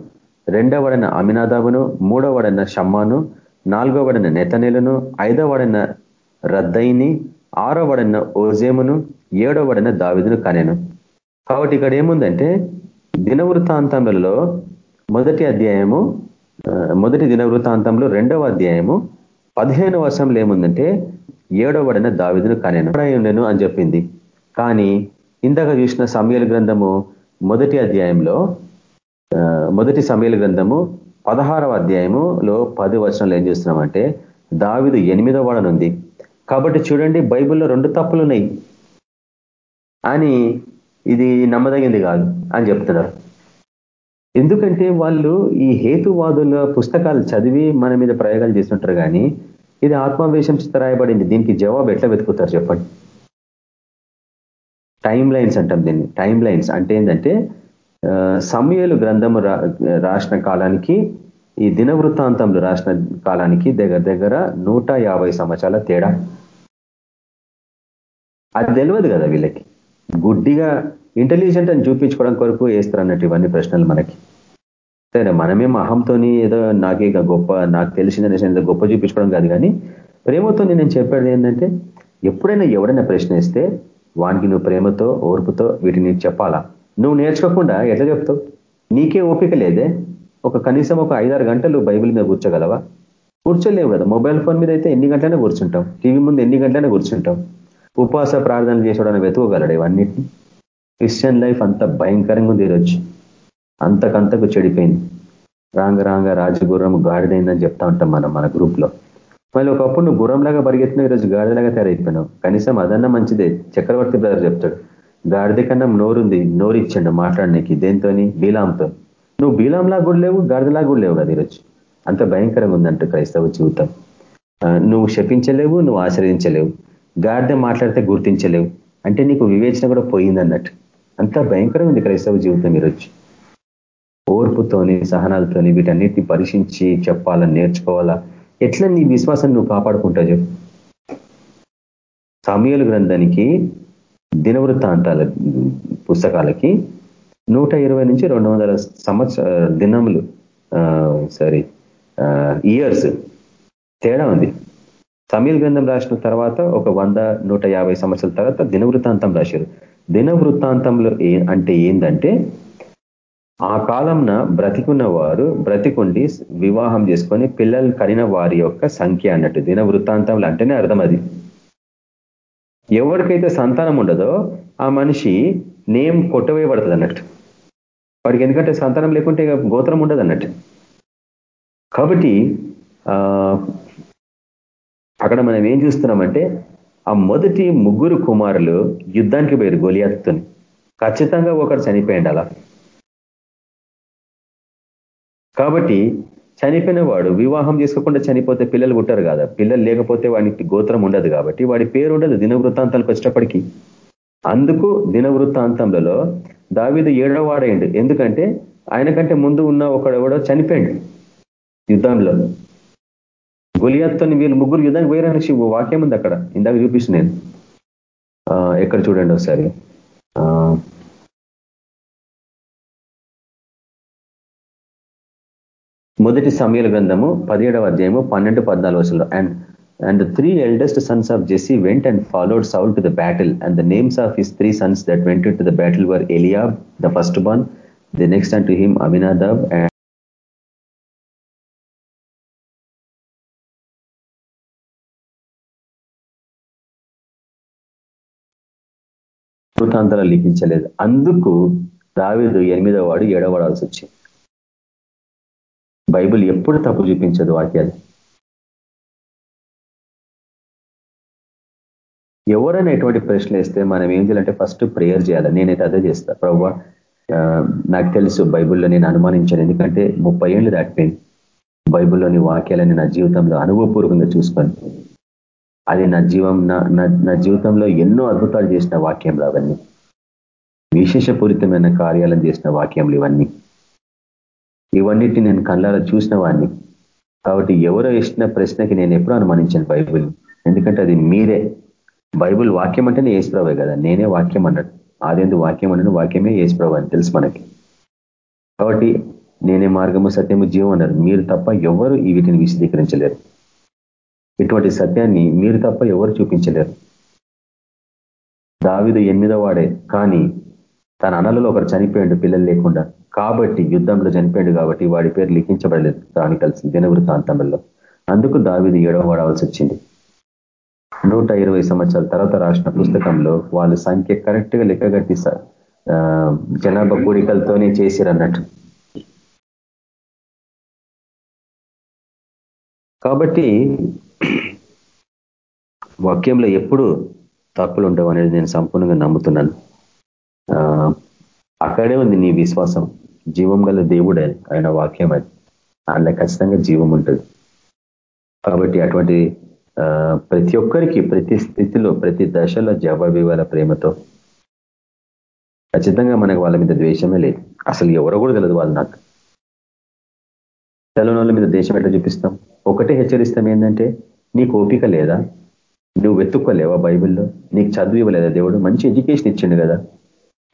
రెండవడైన అమినాదాబును మూడవడైన షమ్మాను నాలుగవడైన నెతనేలను ఐదవడైన రద్దయిని ఆరవడైన ఓజేమును ఏడవడన దావిదును కనెను. కాబట్టి ఇక్కడ ఏముందంటే దినవృత్తాంతములలో మొదటి అధ్యాయము మొదటి దినవృత్తాంతంలో రెండవ అధ్యాయము పదిహేను వర్షంలో ఏముందంటే ఏడో ఏడవడైన దావిదును కనేను. ఉండెను అని చెప్పింది. కానీ ఇందాక చూసిన సమయల గ్రంథము మొదటి అధ్యాయంలో మొదటి సమయల గ్రంథము పదహారవ అధ్యాయములో పది వచనంలో ఏం చేస్తున్నామంటే దావిదు ఎనిమిదో వాడనుంది. కాబట్టి చూడండి బైబిల్లో రెండు తప్పులు ఉన్నాయి అని ఇది నమ్మదగింది కాదు అని చెప్తున్నారు. ఎందుకంటే వాళ్ళు ఈ హేతువాదుల పుస్తకాలు చదివి మన మీద ప్రయోగాలు చేస్తుంటారు కానీ ఇది ఆత్మావేశం రాయబడింది. దీనికి జవాబు ఎట్లా వెతుకుతారు చెప్పండి? టైం లైన్స్ అంటాం దీన్ని. టైం లైన్స్ అంటే ఏంటంటే సమయలు గ్రంథము రాసిన కాలానికి ఈ దినవృత్తాంతంలో రాసిన కాలానికి దగ్గర దగ్గర నూట సంవత్సరాల తేడా. అది తెలియదు కదా వీళ్ళకి. గుడ్డిగా ఇంటెలిజెంట్ అని చూపించుకోవడం కొరకు వేస్తారు అన్నట్టు ఇవన్నీ ప్రశ్నలు మనకి. సరే మనమేం అహంతో ఏదో నాకే గొప్ప నాకు తెలిసిందని ఏదో గొప్ప చూపించుకోవడం కాదు కానీ ప్రేమతో నేను చెప్పేది ఏంటంటే ఎప్పుడైనా ఎవడైనా ప్రశ్న ఇస్తే వానికి నువ్వు ప్రేమతో ఓర్పుతో వీటిని చెప్పాలా? నువ్వు నేర్చుకోకుండా ఎట్లా చెప్తావు? నీకే ఓపిక లేదే? ఒక కనీసం ఒక ఐదారు గంటలు బైబిల్ మీద కూర్చోగలవా? కూర్చోలేవు కదా. మొబైల్ ఫోన్ మీద అయితే ఎన్ని గంటలైనా కూర్చుంటాం. టీవీ ముందు ఎన్ని గంటలైనా కూర్చుంటాం. ఉపవాస ప్రార్థన చేసేవాడని వెతుకోగలడు ఇవన్నిటిని? క్రిస్టియన్ లైఫ్ అంత భయంకరంగా ఉంది అంతకంతకు చెడిపోయింది. రాంగ రాంగ రాజగుర్రం గాడిదైందని చెప్తా ఉంటాం మనం మన గ్రూప్లో మళ్ళీ ఒకప్పుడు నువ్వు గుర్రంలాగా పరిగెత్తినావు ఈరోజు గాడిదలాగా తయారైపోయినావు. కనీసం అదన్నా మంచిదే. చక్రవర్తి బ్రదర్ చెప్తాడు. గాడిద కన్నా నోరుంది నోరు ఇచ్చాడు మాట్లాడడానికి దేంతోని బీలాంతో. నువ్వు బీలాంలాగా కూడా లేవు గాడిదలాగా కూడా లేవు కదా ఈరోజు. అంత భయంకరంగా ఉందంట క్రైస్తవ జీవితం. నువ్వు శపించలేవు నువ్వు ఆశ్రయించలేవు. గాడిద మాట్లాడితే గుర్తించలేవు. అంటే నీకు వివేచన కూడా పోయింది అన్నట్టు అంత భయంకరంగా ఉంది క్రైస్తవ జీవితం ఈరోజు. ఓర్పుతోని సహనాలతోని వీటన్నిటిని పరీక్షించి చెప్పాలా నేర్చుకోవాలా? ఎట్లా నీ విశ్వాసం నువ్వు కాపాడుకుంటావు చెప్పు. సమయలు గ్రంథానికి దినవృత్తాంతాల పుస్తకాలకి నూట ఇరవై నుంచి రెండు వందల సంవత్సర దినములు సారీ ఇయర్స్ తేడా ఉంది. సమీల్ గ్రంథం రాసిన తర్వాత ఒక వంద నూట యాభై సంవత్సరాల తర్వాత దినవృత్తాంతం రాశారు. దిన వృత్తాంతంలో ఏ అంటే ఏంటంటే ఆ కాలంన బ్రతికున్న వారు బ్రతికుండి వివాహం చేసుకొని పిల్లలు కనిన వారి యొక్క సంఖ్య అన్నట్టు దిన వృత్తాంతంలో అంటేనే అర్థం అది. ఎవరికైతే సంతానం ఉండదో ఆ మనిషి నేమ్ కొట్టవేయబడుతుంది అన్నట్టు. వాడికి ఎందుకంటే సంతానం లేకుంటే గోత్రం ఉండదు అన్నట్టు. కాబట్టి అక్కడ మనం ఏం చూస్తున్నామంటే ఆ మొదటి ముగ్గురు కుమారులు యుద్ధానికి పోయారు గొలియాత్తుని ఖచ్చితంగా ఒకరు చనిపోయింది అలా కాబట్టి చనిపోయిన వాడు వివాహం చేసుకోకుండా చనిపోతే పిల్లలు పుట్టారు కదా. పిల్లలు లేకపోతే వాడికి గోత్రం ఉండదు కాబట్టి వాడి పేరు ఉండదు దినవృత్తాంతాలకు వచ్చేటప్పటికి. అందుకు దినవృత్తాంతంలో దావిదు ఏడో వాడైండు. ఎందుకంటే ఆయన కంటే ముందు ఉన్న ఒకడెవడో చనిపోయాడు. చనిపోయిండు యుద్ధంలో గులియాత్తో వీళ్ళు ముగ్గురు యుద్ధానికి పోయారని వాక్యం ఉంది అక్కడ. ఇందాక చూపిస్తుంది నేను. ఎక్కడ చూడండి ఒకసారి. మొదటి సమయాల గ్రంథము పదిహేడవ అధ్యాయము పన్నెండు పద్నాలుగు వర్షంలో and and three eldest sons of Jesse went and followed Saul to the battle and the names of his three sons that went to the battle were Eliab the first born the next and to him Aminadab వృత్తాంతాలు లిఖించలేదు. అందుకు దావిదు ఎనిమిదో వాడు ఏడవడాల్సి వచ్చింది. బైబిల్ ఎప్పుడు తప్పు చూపించదు వాక్యాలు? ఎవరైనా ఎటువంటి ప్రశ్నలు వేస్తే మనం ఏం చేయాలంటే ఫస్ట్ ప్రేయర్ చేయాలి. నేనైతే అదే చేస్తా. ప్రభు నాకు తెలుసు బైబిల్లో నేను అనుమానించాను. ఎందుకంటే ముప్పై ఏళ్ళు దాటిపోయింది. బైబిల్లోని వాక్యాలని నా జీవితంలో అనుభవపూర్వకంగా చూసుకొని అది నా జీవం నా జీవితంలో ఎన్నో అద్భుతాలు చేసిన వాక్యంలో అవన్నీ. విశేషపూరితమైన కార్యాలను చేసిన వాక్యంలు ఇవన్నీ. ఇవన్నిటిని నేను కళ్ళారా చూసిన వాడిని. కాబట్టి ఎవరో ఇచ్చిన ప్రశ్నకి నేను ఎప్పుడూ అనుమానించాను బైబుల్ ఎందుకంటే అది మీరే. బైబుల్ వాక్యం అంటేనే ఏసుప్రభే కదా. నేనే వాక్యం అన్నాడు ఆదేందు వాక్యం అన్నాడు వాక్యమే ఏసుప్రభు అని తెలుసు మనకి. కాబట్టి నేనే మార్గము సత్యము జీవం అన్నారు. మీరు తప్ప ఎవరు ఈ వీటిని విశదీకరించలేరు. ఇటువంటి సత్యాన్ని మీరు తప్ప ఎవరు చూపించలేరు. దావిదు ఎనిమిదో వాడే కానీ తన అనలలో ఒకరు చనిపోయాడు పిల్లలు లేకుండా. కాబట్టి యుద్ధంలో చనిపోయాడు కాబట్టి వాడి పేరు లిఖించబడలేదు. కలిసి దినవృత్తాంతంలో అందుకు దావిది ఏడవ వాడవలసి వచ్చింది. నూట ఇరవై సంవత్సరాల తర్వాత రాసిన పుస్తకంలో వాళ్ళు సంఖ్య కరెక్ట్గా లెక్కగట్టి జనాభా కూడికలతోనే చేసిరన్నట్టు. కాబట్టి వాక్యంలో ఎప్పుడు తప్పులు ఉండవు అనేది నేను సంపూర్ణంగా నమ్ముతున్నాను. అక్కడే ఉంది నీ విశ్వాసం. జీవం గల దేవుడే ఆయన వాక్యం అది. అందులో ఖచ్చితంగా జీవం ఉంటుంది. కాబట్టి అటువంటి ప్రతి ఒక్కరికి ప్రతి స్థితిలో ప్రతి దశలో జవాబివ్వాల ప్రేమతో. ఖచ్చితంగా మనకు వాళ్ళ మీద ద్వేషమే లేదు. అసలు ఎవరో కూడా తెలియదు వాళ్ళు నాకు. తెలవనోళ్ళ మీద దేశం ఎట్లా చూపిస్తాం? ఒకటే హెచ్చరిస్తాం ఏంటంటే నీకు ఓపిక లేదా? నువ్వు వెతుక్కోలేవా బైబిల్లో? నీకు చదువు ఇవ్వలేదా దేవుడు? మంచి ఎడ్యుకేషన్ ఇచ్చిండు కదా.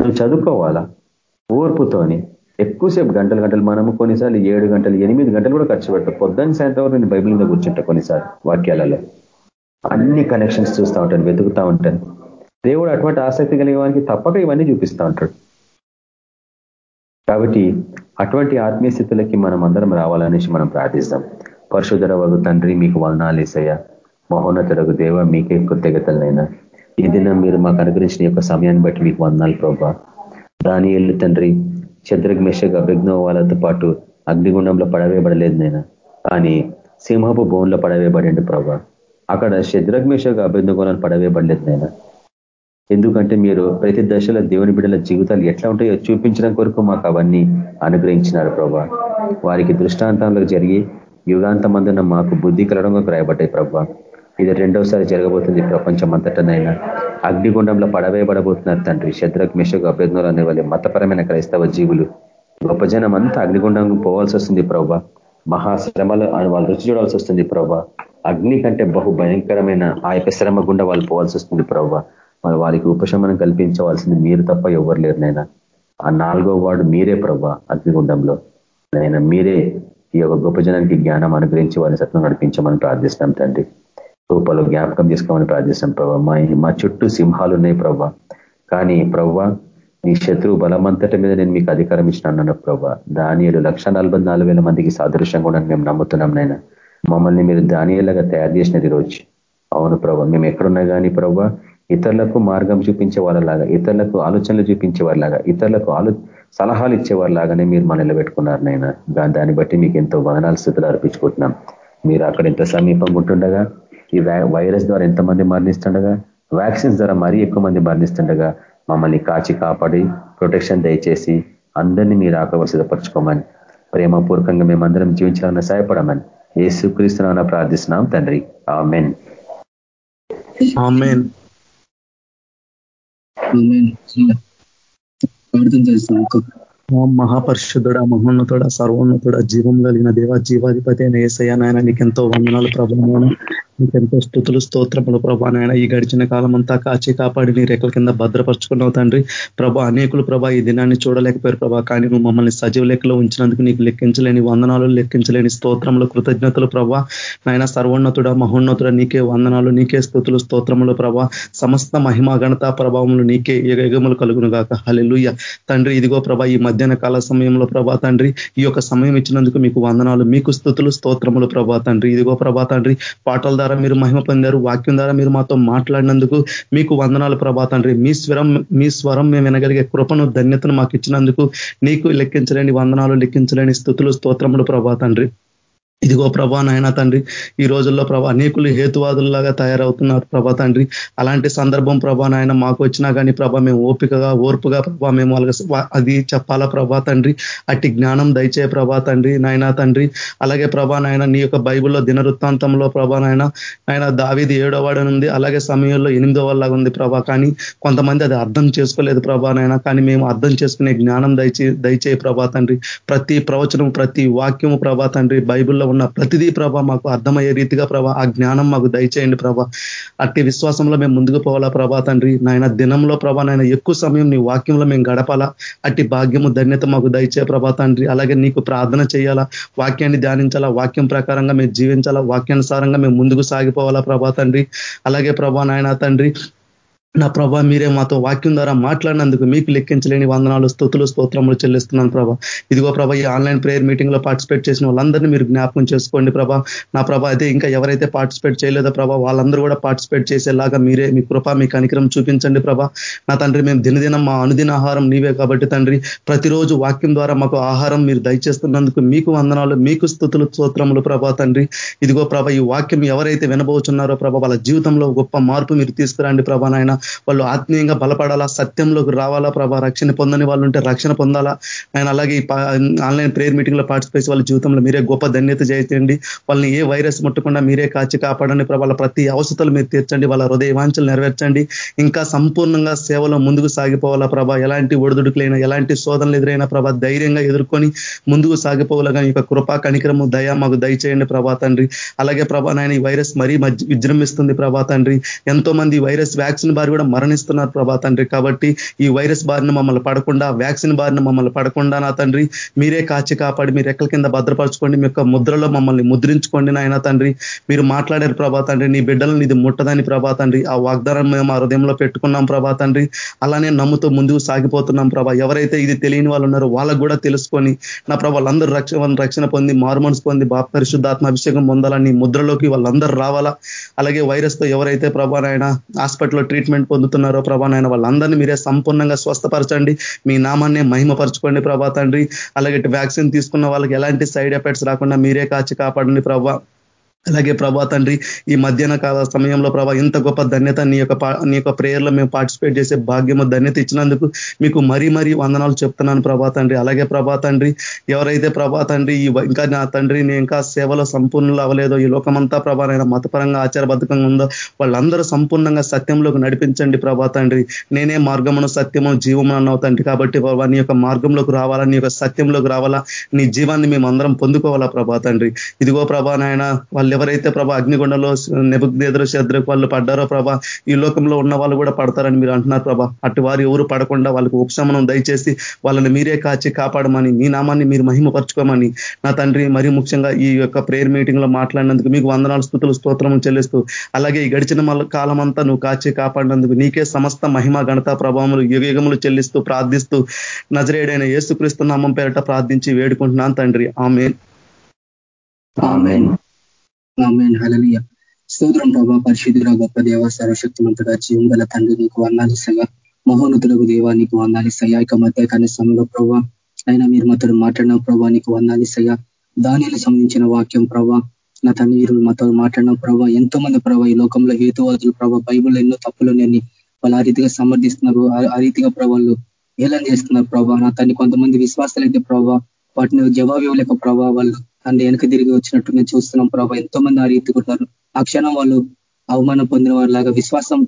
నువ్వు చదువుకోవాలా? ఓర్పుతోని ఎక్కువసేపు గంటలు గంటలు మనము కొన్నిసార్లు ఏడు గంటలు ఎనిమిది గంటలు కూడా ఖర్చు పెడతాం పొద్దున్న సాయంత్రం నేను బైబిల్ మీద కూర్చుంటా కొన్నిసార్లు వాక్యాలలో. అన్ని కనెక్షన్స్ చూస్తూ ఉంటాను వెతుకుతూ ఉంటాను. దేవుడు అటువంటి ఆసక్తి కలిగే వారికి తప్పక ఇవన్నీ చూపిస్తూ ఉంటాడు. కాబట్టి అటువంటి ఆత్మీయ స్థితులకి మనం అందరం రావాలనేసి మనం ప్రార్థిస్తాం. పరశుధర వగు తండ్రి మీకు వలనాలేసయ్య మహోన్నతులకు దేవ మీకే కృతజ్ఞతలనైనా. ఈ దినం మీరు మాకు అనుగ్రహించిన యొక్క సమయాన్ని బట్టి మీకు వందాలు ప్రభా. దాని ఎల్లు తండ్రి చంద్రగ్ మెషగ్ అభిజ్ఞ వాళ్ళతో పాటు అగ్నిగుండంలో పడవేయబడలేదు నేను కానీ సింహపు బోన్లో పడవేయబడండి ప్రభా. అక్కడ శత్రుఘ్మేషగా అభిజ్ఞగోళాన్ని పడవేయబడలేదు నేను ఎందుకంటే మీరు ప్రతి దశలో దేవుని బిడ్డల జీవితాలు ఎట్లా ఉంటాయో చూపించడం కొరకు మాకు అవన్నీ అనుగ్రహించినారు ప్రభా. వారికి దృష్టాంతంలో జరిగి యుగాంతమందున మాకు బుద్ధి కలడంగా రాయబడ్డాయి ప్రభా. ఇది రెండవసారి జరగబోతుంది ప్రపంచం అంతటనైనా అగ్నిగుండంలో పడవేయబడబోతున్నారు తండ్రి శత్రుక్ మిషకు అభ్యర్థులు అనే వాళ్ళు మతపరమైన క్రైస్తవ జీవులు. గొప్ప జనం అంతా అగ్నిగుండం పోవాల్సి వస్తుంది ప్రభా. మహాశ్రమలు వాళ్ళు రుచి చూడాల్సి వస్తుంది ప్రభా. అగ్ని కంటే బహు భయంకరమైన ఆ యొక్క శ్రమ గుండా వాళ్ళు పోవాల్సి వస్తుంది ప్రభా. మరి వారికి ఉపశమనం కల్పించవలసింది మీరు తప్ప ఎవరు లేరు నైనా ఆ నాలుగో వాడు మీరే ప్రభా అగ్నిగుండంలో. నైనా మీరే ఈ యొక్క గొప్ప జనానికి జ్ఞానం అనుగ్రహించి వారిని సత్వం నడిపించమని ప్రార్థిస్తున్నాం తండ్రి. రూపాలు జ్ఞాపకం చేసుకోమని ప్రార్థిస్తాం ప్రభా. మా మా చుట్టూ సింహాలు ఉన్నాయి ప్రభా. కానీ ప్రవ్వ నీ శత్రువు బలమంతటి మీద నేను మీకు అధికారం ఇచ్చిన అన్నాను ప్రభా. దానియలు లక్ష మందికి సాదృశ్యం ఉండని మేము నమ్ముతున్నాం నాయన. మమ్మల్ని మీరు దానియలుగా తయారు చేసినది రోజు. అవును ప్రభా మేము ఎక్కడున్నా కానీ ప్రభా ఇతరులకు మార్గం చూపించే వాళ్ళలాగా ఇతరులకు ఆలోచనలు చూపించే వారిలాగా ఇతరులకు ఆలో సలహాలు ఇచ్చేవారిలాగానే మీరు మన నిలబెట్టుకున్నారు నైనా దాన్ని బట్టి మీకు ఎంతో వదనాల స్థితులు అర్పించుకుంటున్నాం. మీరు అక్కడ ఎంత సమీపం ఉంటుండగా ఈ వైరస్ ద్వారా ఎంతమంది మరణిస్తుండగా? వ్యాక్సిన్స్ ద్వారా మరీ ఎక్కువ మంది మరణిస్తుండగా? మమ్మల్ని కాచి కాపాడి ప్రొటెక్షన్ దయచేసి అందరినీ మీరు ఆకవసితపరచుకోమని ప్రేమపూర్వకంగా మేమందరం జీవించాలని సహాయపడమని ఏ సుక్రీస్తున్నా ప్రార్థిస్తున్నాం తండ్రి. ఆ మెన్ ప్రార్థన చేస్తున్నాం మహాపరిశుద్ధుడ మహోన్నతుడ సర్వోన్నతుడ జీవం కలిగిన దేవ జీవాధిపతి అయిన ఏసయ్య నాయన నీకెంతో వందనాలు ప్రభావం నీకెంతో స్థుతులు స్తోత్రములు ప్రభా నాయన. ఈ గడిచిన కాలం అంతా కాచి కాపాడి నీ రెక్కల కింద భద్రపరుచుకున్నావు తండ్రి. ప్రభా అనేకులు ప్రభా ఈ దినాన్ని చూడలేకపోయారు ప్రభా కానీ నువ్వు మమ్మల్ని సజీవ లెక్కలో ఉంచినందుకు నీకు లెక్కించలేని వందనాలు లెక్కించలేని స్తోత్రములు కృతజ్ఞతలు ప్రభా. నాయన సర్వోన్నతుడ మహోన్నతుడ నీకే వందనాలు నీకే స్థుతులు స్తోత్రములు ప్రభా. సమస్త మహిమా గణత ప్రభావములు నీకే యుగములు కలుగును గాక. హలెలుయ్య తండ్రి ఇదిగో ప్రభా ఈ మధ్యాహ్న కాల సమయంలో ప్రభా తండ్రి ఈ యొక్క సమయం ఇచ్చినందుకు మీకు వందనాలు మీకు స్థుతులు స్తోత్రములు ప్రభా తండ్రి. ఇదిగో ప్రభా తండ్రి పాటల ద్వారా మీరు మహిమ పొందారు. వాక్యం ద్వారా మీరు మాతో మాట్లాడినందుకు మీకు వందనాలు ప్రభా తండ్రి. మీ స్వరం మీ స్వరం మేము వినగలిగే కృపను ధన్యతను మాకు ఇచ్చినందుకు నీకు లెక్కించలేని వందనాలు లెక్కించలేని స్థుతులు స్తోత్రములు ప్రభా తండ్రి. ఇదిగో ప్రభా నాయన తండ్రి ఈ రోజుల్లో ప్రభా అనేకులు హేతువాదుల్లాగా తయారవుతున్నారు ప్రభా తండ్రి. అలాంటి సందర్భం ప్రభా నాయన మాకు వచ్చినా కానీ ప్రభా మేము ఓపికగా ఓర్పుగా ప్రభా మేము అది చెప్పాలా ప్రభా తండ్రి? అట్టి జ్ఞానం దయచే ప్రభా తండ్రి నాయన తండ్రి. అలాగే ప్రభా నాయన నీ యొక్క బైబుల్లో దినవృత్తాంతంలో ప్రభా నాయన ఆయన దావిది ఏడో వాడనుంది అలాగే సమయంలో ఎనిమిదో వాళ్ళగా ఉంది ప్రభా. కానీ కొంతమంది అది అర్థం చేసుకోలేదు ప్రభా నాయన. కానీ మేము అర్థం చేసుకునే జ్ఞానం దయచే దయచే ప్రభా తండ్రి. ప్రతి ప్రవచనం ప్రతి వాక్యము ప్రభా తండ్రి బైబుల్లో ఉన్న ప్రతిదీ ప్రభా మాకు అర్థమయ్యే రీతిగా ప్రభా ఆ జ్ఞానం మాకు దయచేయండి ప్రభా. అట్టి విశ్వాసంలో మేము ముందుకు పోవాలా ప్రభా తండ్రి. నాయన దినంలో ప్రభా నాయన ఎక్కువ సమయం నీ వాక్యంలో మేము గడపాలా. అట్టి భాగ్యము ధన్యత మాకు దయచే ప్రభా తండ్రి. అలాగే నీకు ప్రార్థన చేయాలా. వాక్యాన్ని ధ్యానించాలా. వాక్యం ప్రకారంగా మేము జీవించాలా. వాక్యానుసారంగా మేము ముందుకు సాగిపోవాలా ప్రభా తండ్రి. అలాగే ప్రభా నాయన తండ్రి నా ప్రభా మీరే మాతో వాక్యం ద్వారా మాట్లాడినందుకు మీకు లెక్కించలేని వందనాలు స్థుతులు స్తోత్రములు చెల్లిస్తున్నాను ప్రభా. ఇదిగో ప్రభా ఈ ఆన్లైన్ ప్రేయర్ మీటింగ్లో పార్టిసిపేట్ చేసిన వాళ్ళందరినీ మీరు జ్ఞాపకం చేసుకోండి ప్రభా. నా ప్రభా అయితే ఇంకా ఎవరైతే పార్టిసిపేట్ చేయలేదో ప్రభా వాళ్ళందరూ కూడా పార్టిసిపేట్ చేసేలాగా మీరే మీ కృప మీ కనికరం చూపించండి ప్రభా. నా తండ్రి మేము దినదినం మా అనుదిన ఆహారం నీవే కాబట్టి తండ్రి ప్రతిరోజు వాక్యం ద్వారా మాకు ఆహారం మీరు దయచేస్తున్నందుకు మీకు వందనాలు మీకు స్థుతులు స్తోత్రములు ప్రభా తండ్రి. ఇదిగో ప్రభా ఈ వాక్యం ఎవరైతే వినబోచున్నారో ప్రభా వాళ్ళ జీవితంలో గొప్ప మార్పు మీరు తీసుకురండి ప్రభా నాయన. వాళ్ళు ఆత్మీయంగా బలపడాలా? సత్యంలోకి రావాలా ప్రభా? రక్షణ పొందని వాళ్ళు ఉంటే రక్షణ పొందాలా? ఆయన అలాగే ఆన్లైన్ ప్రేయర్ మీటింగ్లో పార్టిసిపేట్ వాళ్ళ జీవితంలో మీరే గొప్ప ధన్యత చేయండి వాళ్ళని ఏ వైరస్ ముట్టకుండా మీరే కాచి కాపాడండి ప్రభావ ప్రతి అవసరాలు మీరు తీర్చండి. వాళ్ళ హృదయ వాంఛలు నెరవేర్చండి. ఇంకా సంపూర్ణంగా సేవలో ముందుకు సాగిపోవాలా ప్రభా? ఎలాంటి ఒడిదుడుకులైనా ఎలాంటి శోధనలు ఎదురైనా ప్రభా ధైర్యంగా ఎదుర్కొని ముందుకు సాగిపోవాలా? కానీ యొక్క కృపా కనికరము దయ మాకు దయచేయండి ప్రభా తండ్రి. అలాగే ప్రభా నాయన ఈ వైరస్ మరీ విజృంభిస్తుంది ప్రభా తండ్రి. ఎంతో మంది వైరస్ వ్యాక్సిన్ బారి కూడా మరణిస్తున్నారు ప్రభా తండ్రి. కాబట్టి ఈ వైరస్ బారిన మమ్మల్ని పడకుండా వ్యాక్సిన్ బారిన మమ్మల్ని పడకుండా నా తండ్రి మీరే కాచి కాపాడి మీరు ఎక్కల కింద భద్రపరచుకోండి మీ యొక్క ముద్రలో మమ్మల్ని ముద్రించుకోండి నాయన తండ్రి. మీరు మాట్లాడారు ప్రభా తండ్రి నీ బిడ్డలను ఇది ముట్టదని ప్రభా తండ్రి. ఆ వాగ్దానం మేము ఆ హృదయంలో పెట్టుకున్నాం ప్రభా తండ్రి. అలానే నమ్ముతూ ముందుకు సాగిపోతున్నాం ప్రభా. ఎవరైతే ఇది తెలియని వాళ్ళు ఉన్నారో వాళ్ళకు కూడా తెలుసుకొని నా ప్రభా వాళ్ళందరూ రక్షణ రక్షణ పొంది మార్మన్స్ పొంది బా పరిశుద్ధాత్మ అభిషేకం పొందాలని ముద్రలోకి వాళ్ళందరూ రావాలా? అలాగే వైరస్తో ఎవరైతే ప్రభా నాయన హాస్పిటల్లో ట్రీట్మెంట్ ట్రీట్మెంట్ పొందుతున్నారో ప్రభా నాయన వాళ్ళందరినీ మీరే సంపూర్ణంగా స్వస్థపరచండి. మీ నామాన్ని మహిమపరచుకోండి ప్రభా తండ్రి. అలాగే వ్యాక్సిన్ తీసుకున్న వాళ్ళకి ఎలాంటి సైడ్ ఎఫెక్ట్స్ రాకుండా మీరే కాచి కాపాడండి ప్రభా. అలాగే ప్రభా తండ్రి ఈ మధ్యాహ్న కాల సమయంలో ప్రభా ఇంత గొప్ప ధన్యత నీ యొక్క నీ యొక్క ప్రేయర్లో మేము పార్టిసిపేట్ చేసే భాగ్యము ధన్యత ఇచ్చినందుకు మీకు మరీ మరీ వందనాలు చెప్తున్నాను ప్రభా తండ్రి. అలాగే ప్రభా తండ్రి ఎవరైతే ప్రభా తండ్రి ఇంకా నా తండ్రి నేను ఇంకా సేవలో సంపూర్ణలు అవ్వలేదో ఈ లోకమంతా ప్రభానైనా మతపరంగా ఆచారబద్ధకంగా ఉందో వాళ్ళందరూ సంపూర్ణంగా సత్యంలోకి నడిపించండి ప్రభా తండ్రి. నేనే మార్గమును సత్యము జీవము అన్నావు తండ్రి. కాబట్టి ప్రభా నీ యొక్క మార్గంలోకి రావాలా నీ యొక్క సత్యంలోకి రావాలా నీ జీవాన్ని మేము అందరం పొందుకోవాలా ప్రభా తండ్రి. ఇదిగో ప్రభా నాయన వాళ్ళు ఎవరైతే ప్రభా అగ్నిగుండంలో నెబుదేదరు శద్రకు వాళ్ళు పడ్డారో ప్రభా ఈ లోకంలో ఉన్న వాళ్ళు కూడా పడతారని మీరు అంటున్నారు ప్రభా. అటు వారు ఎవరు పడకుండా వాళ్ళకి ఉపశమనం దయచేసి వాళ్ళని మీరే కాచి కాపాడమని మీ నామాన్ని మీరు మహిమపరచుకోమని నా తండ్రి మరీ ముఖ్యంగా ఈ యొక్క ప్రేయర్ మీటింగ్లో మాట్లాడినందుకు మీకు వందనాలు స్థుతులు స్తోత్రం చెల్లిస్తూ అలాగే ఈ గడిచిన కాలం అంతా నువ్వు కాచి కాపాడినందుకు నీకే సమస్త మహిమ గణత ప్రభావములు యుగయుగములు చెల్లిస్తూ ప్రార్థిస్తూ నజరేడైన ఏసుక్రీస్తు నామం పేరట ప్రార్థించి వేడుకుంటున్నాను తండ్రి. ఆమె స్తోత్రం ప్రభా. పరిశుద్ధుల గొప్ప దేవ సర్వశక్తిమంతుడ జీవం గల తండ్రి నీకు వందాలిసగా మహోన్నతులకు దేవా నీకు వందాలిసయ్యా ఇక మధ్య సమయంలో ప్రభా అయినా మీరు మాతో మాట్లాడిన ప్రభా నీకు వందాలిసయ్యా దానికి సంబంధించిన వాక్యం ప్రభా నా తండ్రి మీరు మాతో మాట్లాడిన ప్రభా. ఎంతో మంది ప్రభా ఈ లోకంలో హేతువాదులు ప్రభా బైబుల్ ఎన్నో తప్పులు నేను వాళ్ళు ఆ రీతిగా సమర్థిస్తున్నారు ఆ రీతిగా ప్రభావాలు ఏలం చేస్తున్నారు ప్రభా. నా తన్ని కొంతమంది విశ్వాసాలు అయితే ప్రభావ వాటిని జవాబు ఇవ్వలేక ప్రభావ వాళ్ళు తండ్రి వెనక తిరిగి వచ్చినట్టు మేము చూస్తున్నాం ప్రభావ ఎంతో మంది ఆ రీతి ఆ క్షణం వాళ్ళు అవమానం పొందిన వారిలాగా విశ్వాసం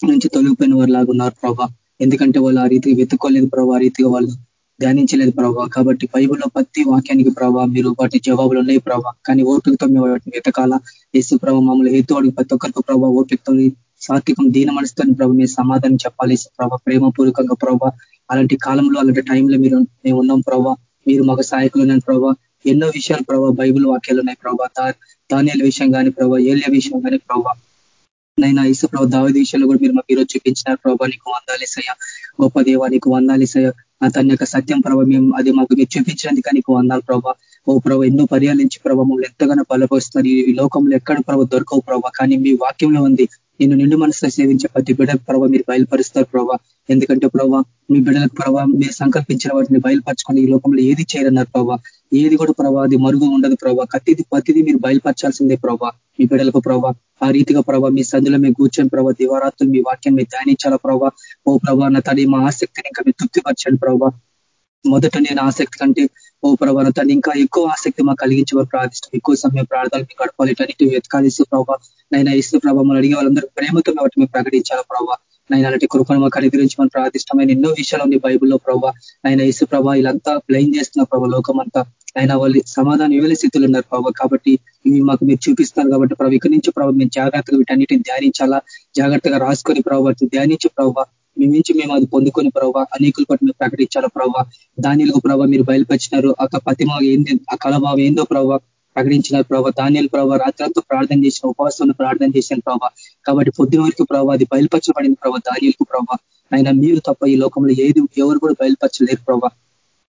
నుంచి తొలగిపోయిన వారిలాగా ఉన్నారు ప్రభా. ఎందుకంటే వాళ్ళు ఆ రీతికి వెతుక్కోలేదు ప్రభావ ఆ రీతిగా వాళ్ళు ధ్యానించలేదు ప్రభావ కాబట్టి బైబుల్లో ప్రతి వాక్యానికి ప్రభావ మీరు వాటి జవాబులు ఉన్నాయి ప్రభావ కానీ ఓపికతో మేము వాటిని వెతకాల? యేసు ప్రభావ మమ్మల్ని హేతువాడికి ప్రతి ఒక్కరికి ప్రభావ ఓపికతో సాత్వికం దీన మనసుతో ప్రభావ మీరు సమాధానం చెప్పాలి ప్రభావ ప్రేమపూర్వకంగా ప్రభావ అలాంటి కాలంలో అలాంటి టైంలో మీరు మేము ఉన్నాం ప్రభావ మీరు మాకు సహాయకులు ఉన్నాను ప్రభావ ఎన్నో విషయాలు ప్రభావ బైబుల్ వాక్యాలు ఉన్నాయి ప్రభావ ధాన్యాల విషయం కానీ ప్రభావ ఏళ్ళ విషయం కానీ ప్రభావ నైనా ఇసు ప్రభావ దావది విషయంలో కూడా మీరు మాకు ఈరోజు చూపించినారు ప్రభావ నీకు వందాలిసయ్య గొప్ప దేవా నీకు వందాలిసయ్య నా తన యొక్క సత్యం ప్రభావ మేము అది మాకు మీరు చూపించినందుక నీకు వందాలు ప్రభావ ఓ ప్రభావ ఎన్నో పర్యాలించి ప్రభావ మమ్మల్ని ఎంతగానో బలపరుస్తున్నారు. ఈ లోకంలో ఎక్కడ ప్రభావ దొరకవు ప్రభావ కానీ మీ వాక్యంలో ఉంది. నేను నిండు మనసులో సేవించే ప్రతి బిడ్డ ప్రభావ మీరు బయలుపరుస్తారు ప్రభావ ఎందుకంటే ప్రభావ మీ బిడ్డలకు ప్రభావ మీరు సంకల్పించిన వాటిని బయలుపరచుకొని ఈ లోకంలో ఏది చేయరన్నారు ప్రభావ ఏది కూడా ప్రభావ అది మరుగు ఉండదు ప్రభావ ప్రతిది ప్రతిదీ మీరు బయలుపరచాల్సిందే ప్రభావ మీ బిడ్డలకు ప్రభావ ఆ రీతిగా ప్రభావ మీ సందులో మీ కూర్చొని ప్రభావ దివారాత్రులు మీ వాక్యం మీరు ధ్యానించాలా ప్రభావ ఓ ప్రభావ నా తడి మా ఆసక్తిని ఇంకా మీరు తృప్తిపరచండి ప్రభావ మొదట నేను ఆసక్తి కంటే ఓ ప్రభావ తను ఇంకా ఎక్కువ ఆసక్తి మాకు కలిగించే ప్రార్థిస్తాం ఎక్కువ సమయం ప్రార్థనలు మీకు గడపాలి ఇటు వెతకాలిస్తూ ప్రభావ నైనా ఇస్తూ ప్రభావం అడిగే వాళ్ళందరూ ప్రేమతో కాబట్టి మేము ప్రకటించాలి ప్రభావ నైనా అలాంటి కృపను మాకు అనుగ్రహించి మనం ప్రార్థిష్టమైన ఎన్నో విషయాలు ఉంది బైబుల్లో ప్రభావ ఆయన ఇసు ప్రభావ వీళ్ళంతా బ్లైన్ చేస్తున్న ప్రభావ లోకమంతా. ఆయన వాళ్ళు సమాధానం ఇవ్వలే స్థితులు ఉన్నారు ప్రభావ కాబట్టి ఇవి మాకు మీరు చూపిస్తారు కాబట్టి ప్రభావ ఇక్కడి నుంచి ప్రభావ మేము జాగ్రత్తగా వీటన్నిటిని ధ్యానించాలా? జాగ్రత్తగా రాసుకొని ప్రభావ ధ్యానించి ప్రభావ మీ నుంచి మేము అది పొందుకొని ప్రభావ అనేకులు పట్ల మీరు ప్రకటించాలా ప్రభావ దానిలకు ప్రభావ మీరు బయలుపరిచినారు ఆ పతిమ ఏంది ఆ కలభావం ఏందో ప్రభావ ప్రకటించిన ప్రభావ ధాన్యాల ప్రభావ రాత్రంతా ప్రార్థన చేసిన ఉపవాసంలో ప్రార్థన చేసిన ప్రభావ కాబట్టి పొద్దున వరకు ప్రభావ అది బయలుపరచబడింది ప్రభావ ధాన్యాలకు ప్రభావ అయినా మీరు తప్ప ఈ లోకంలో ఏది ఎవరు కూడా బయలుపరచలేరు ప్రభావ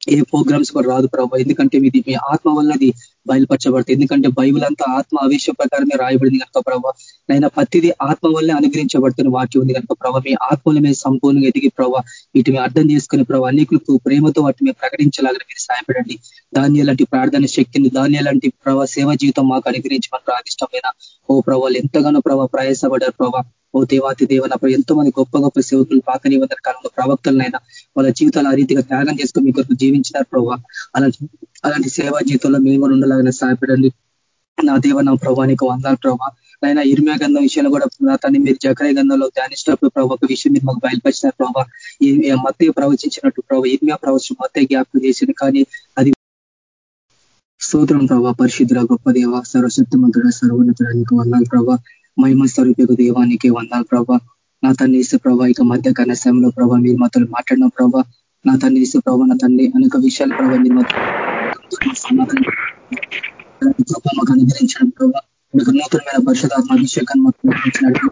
ఏ ప్రోగ్రామ్స్ కూడా రాదు ప్రభావ ఎందుకంటే ఇది మీ ఆత్మ వల్లది బయలుపరచబడుతుంది. ఎందుకంటే బైబిల్ అంతా ఆత్మ ఆవేశ ప్రకారమే రాయబడింది కనుక ప్రభావ నైనా ప్రతిదీ ఆత్మ వల్లే అనుగ్రహించబడుతున్న వాక్యం ఉంది కనుక ప్రభావ మీ ఆత్మల మీద సంపూర్ణంగా ఎదిగి ప్రభావ వీటిని అర్థం చేసుకుని ప్రభావ అనేకులకు ప్రేమతో వాటిని మీరు ప్రకటించాలని మీరు సాయపడండి దాని లాంటి ప్రార్థన శక్తిని దాని లాంటి ప్రభావ సేవ జీవితం మాకు అనుగ్రహించమని ప్రార్థిష్టమైన ఓ ప్రభావాలు ఎంతగానో ప్రభావ ప్రయాసపడారు ప్రభావ ఓ దేవాతి దేవన ఎంతో మంది గొప్ప గొప్ప సేవకులు పాత నిబంధన కాలంలో ప్రవక్తలనైనా వాళ్ళ జీవితాలు ఆ రీతిగా త్యాగం చేసుకుని మీ కొరకు జీవించినారు ప్రభావ అలాంటి అలాంటి సేవా జీవితంలో మేము కూడా ఉండలాగానే సహాయపడండి. నా దేవ నా ప్రభానికి వందాలు ప్రభావ అయినా ఇరిమే గంధం విషయంలో కూడా నా తన్ని మీరు జకరే గంధంలో ధ్యానించినప్పుడు ప్రభు ఒక విషయం మీరు మాకు బయలుపరిచినారు ప్రభావ మత్య ప్రవచించినట్టు ప్రభావ ఇర్మియా ప్రవచం మత్య జ్ఞాపకం చేసింది. కానీ అది స్తోత్రం ప్రభావ పరిశుద్ధుల గొప్ప దేవ సర్వశక్తిమంతుడ సర్వోన్నతుడానికి వందాలు ప్రభావ మహిమ స్వరూపకు దేవానికి వందాలు ప్రభా. నా తండ్రి ఇసు ప్రభా ఇక మధ్య కన్న సమయంలో ప్రభా మీరు మాతో మాట్లాడిన ప్రభా. నా తండ్రి ఇసు ప్రభా నా తండ్రి అనేక విషయాలు ప్రభావ మీరు మాకు అనుగ్రహించడం ప్రభా. మీకు నూతనమైన పరిశుధాత్మ అభిషేకాన్ని మాకు అనుగ్రహించినట్టు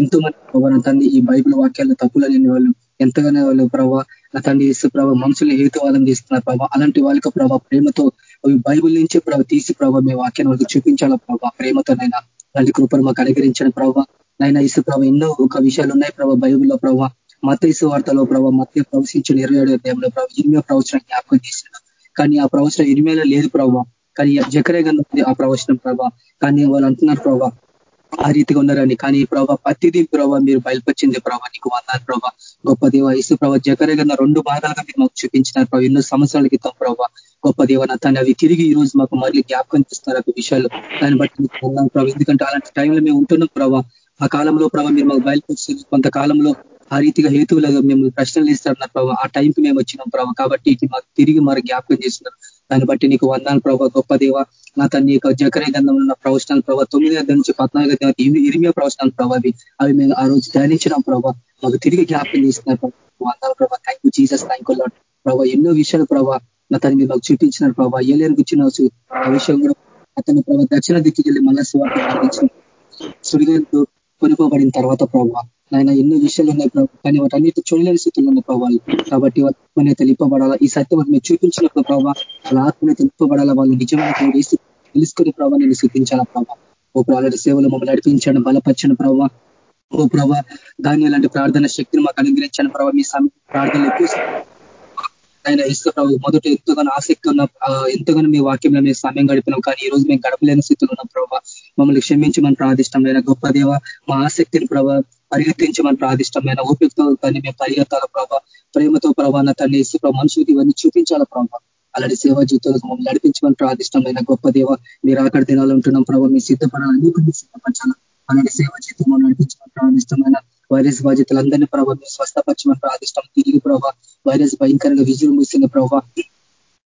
ఎంతో మంది ప్రభావ నా తండ్రి ఈ బైబిల్ వాక్యాలు తప్పులు లేని వాళ్ళు ఎంతగానే వాళ్ళు ప్రభా. నా తండ్రి ఇసు ప్రభా మనుషులు హేతువాదం చేస్తున్నారు ప్రభా. అలాంటి వాళ్ళకి ప్రభా ప్రేమతో అవి బైబిల్ నుంచే ప్రభావ తీసి ప్రభావ మీ వాక్యాన్ని వాళ్ళకి చూపించాలా ప్రభావ ప్రేమతోనైనా. అలాంటి కృపను మాకు అనుగ్రహించండి ప్రభావ నాయన ఇసు ప్రభావ ఎన్నో ఒక విషయాలు ఉన్నాయి ప్రభావ బైబుల్లో ప్రభావ మత ఇసు వార్తలో ప్రభావ మత ప్రవశించిన ఇరవై ఏడు అధ్యాయంలో ప్రభావ ఇరిమే ప్రవచనం జ్ఞాపకం చేసిన కానీ ఆ ప్రవచనం ఇరిమేలో లేదు ప్రభావ కానీ జకరే గంధం ఆ ప్రవచనం ప్రభావ కానీ వాళ్ళు అంటున్నారు ప్రభావ ఆ రీతిగా ఉన్నారని. కానీ ప్రభావ ప్రతిదీ ప్రభావ మీరు బయలుపరిచింది ప్రభావ నీకు వందాలి ప్రభావ గొప్ప దేవ ఇసు ప్రభ జకరే గన్న రెండు భాగాలుగా మీరు మాకు చూపించినారు ప్రభావ ఎన్నో సంవత్సరాల క్రితం ప్రభావ గొప్ప దేవన తను అవి తిరిగి ఈ రోజు మాకు మళ్ళీ జ్ఞాపకం చేస్తారు ఆ విషయాలు. దాన్ని బట్టి మీకు ఉన్నాం ప్రభావ ఎందుకంటే అలాంటి టైంలో మేము ఉంటున్నాం ప్రభావ ఆ కాలంలో ప్రభావ మీరు మాకు బయలుపరుస్తుంది కొంతకాలంలో ఆ రీతిగా హేతువులుగా మేము ప్రశ్నలు ఇస్తారన్నారు ప్రభావ ఆ టైంకి మేము వచ్చినాం ప్రభావ కాబట్టి మాకు తిరిగి మరి జ్ఞాపకం చేస్తున్నారు. దాన్ని బట్టి నీకు వందాలు ప్రభావ గొప్ప దేవ నా తన యొక్క జకరే గంధంలో ఉన్న ప్రవచనాలు ప్రభావ తొమ్మిది నుంచి పద్నాలుగు ఇరిమియా ప్రవచనాలు ప్రభావి అవి. మేము ఆ రోజు ధ్యానించడం ప్రభావ మాకు తిరిగి జ్ఞాపకం చేస్తున్నారు వందాలు ప్రభావ thank you Jesus thank you lord ప్రభావ ఎన్నో విషయాలు ప్రభావ నా తను మీరు మాకు చూపించినారు ప్రభావ ఏలేరు కూర్చున్న ఆ విషయం కూడా అతను ప్రభావ దక్షిణ దిక్కి వెళ్ళి మళ్ళా స్వార్థ సుడిగాలతో కొనుకోబడిన తర్వాత ప్రభావ నాయన ఎన్నో విషయాలు ఉన్నాయి ప్రభావ కానీ వాటి అన్నిటి చూడలేని స్థితిలో ఉన్న ప్రభావాలు కాబట్టి ఆత్మనే తెలిపబడాలా ఈ సత్యం వాటి మీరు చూపించినప్పుడు ప్రభావ వాళ్ళ ఆత్మనే తెలిపబడాలా వాళ్ళు నిజమైన వేసి తెలుసుకునే ప్రభావ నేను సిద్ధించాలా ప్రభావ ఓ ప్రాలటి సేవలు మమ్మల్ని నడిపించడం బలపరచని ప్రభావ ఓ ప్రభావ దాని లాంటి ప్రార్థన శక్తిని మాకు అనుగ్రహించాను ప్రభావ మీ ప్రార్థనలు ఎక్కువ ఆయన ఇసుక ప్రభు మొదట ఎంతగానో ఆసక్తి ఉన్న ఎంతగానో మీ వాక్యంలో మేము సమయం గడిపినాం కానీ ఈ రోజు మేము గడపలేని స్థితిలో ఉన్నాం ప్రభావ మమ్మల్ని క్షమించమని ప్రార్థిష్టమైన గొప్ప దేవ మా ఆసక్తిని ప్రభావ పరిగెత్తించమని ప్రార్థిష్టమైన ఓపికతో కానీ మేము పరిగెత్తాల ప్రభావ ప్రేమతో ప్రభావ తన ఇసు మనుషులకి ఇవన్నీ చూపించాల ప్రభావ అలాంటి సేవా జీవితంలో మమ్మల్ని నడిపించమని ప్రార్థిష్టమైన గొప్ప దేవ మీరు అక్కడ దినాలు ఉంటున్నాం ప్రభావ మీ సిద్ధపడాలని సిద్ధపరచాలి? అలాంటి సేవ జీవితం నడిపించమని ప్రార్థిష్టమైన వైరస్ బాధితులందరినీ ప్రభావ మీరు స్వస్థపరచమని ప్రార్థిష్టం. తిరిగి ప్రభావ వైరస్ భయంకరంగా విజృంభిస్తున్న ప్రభావ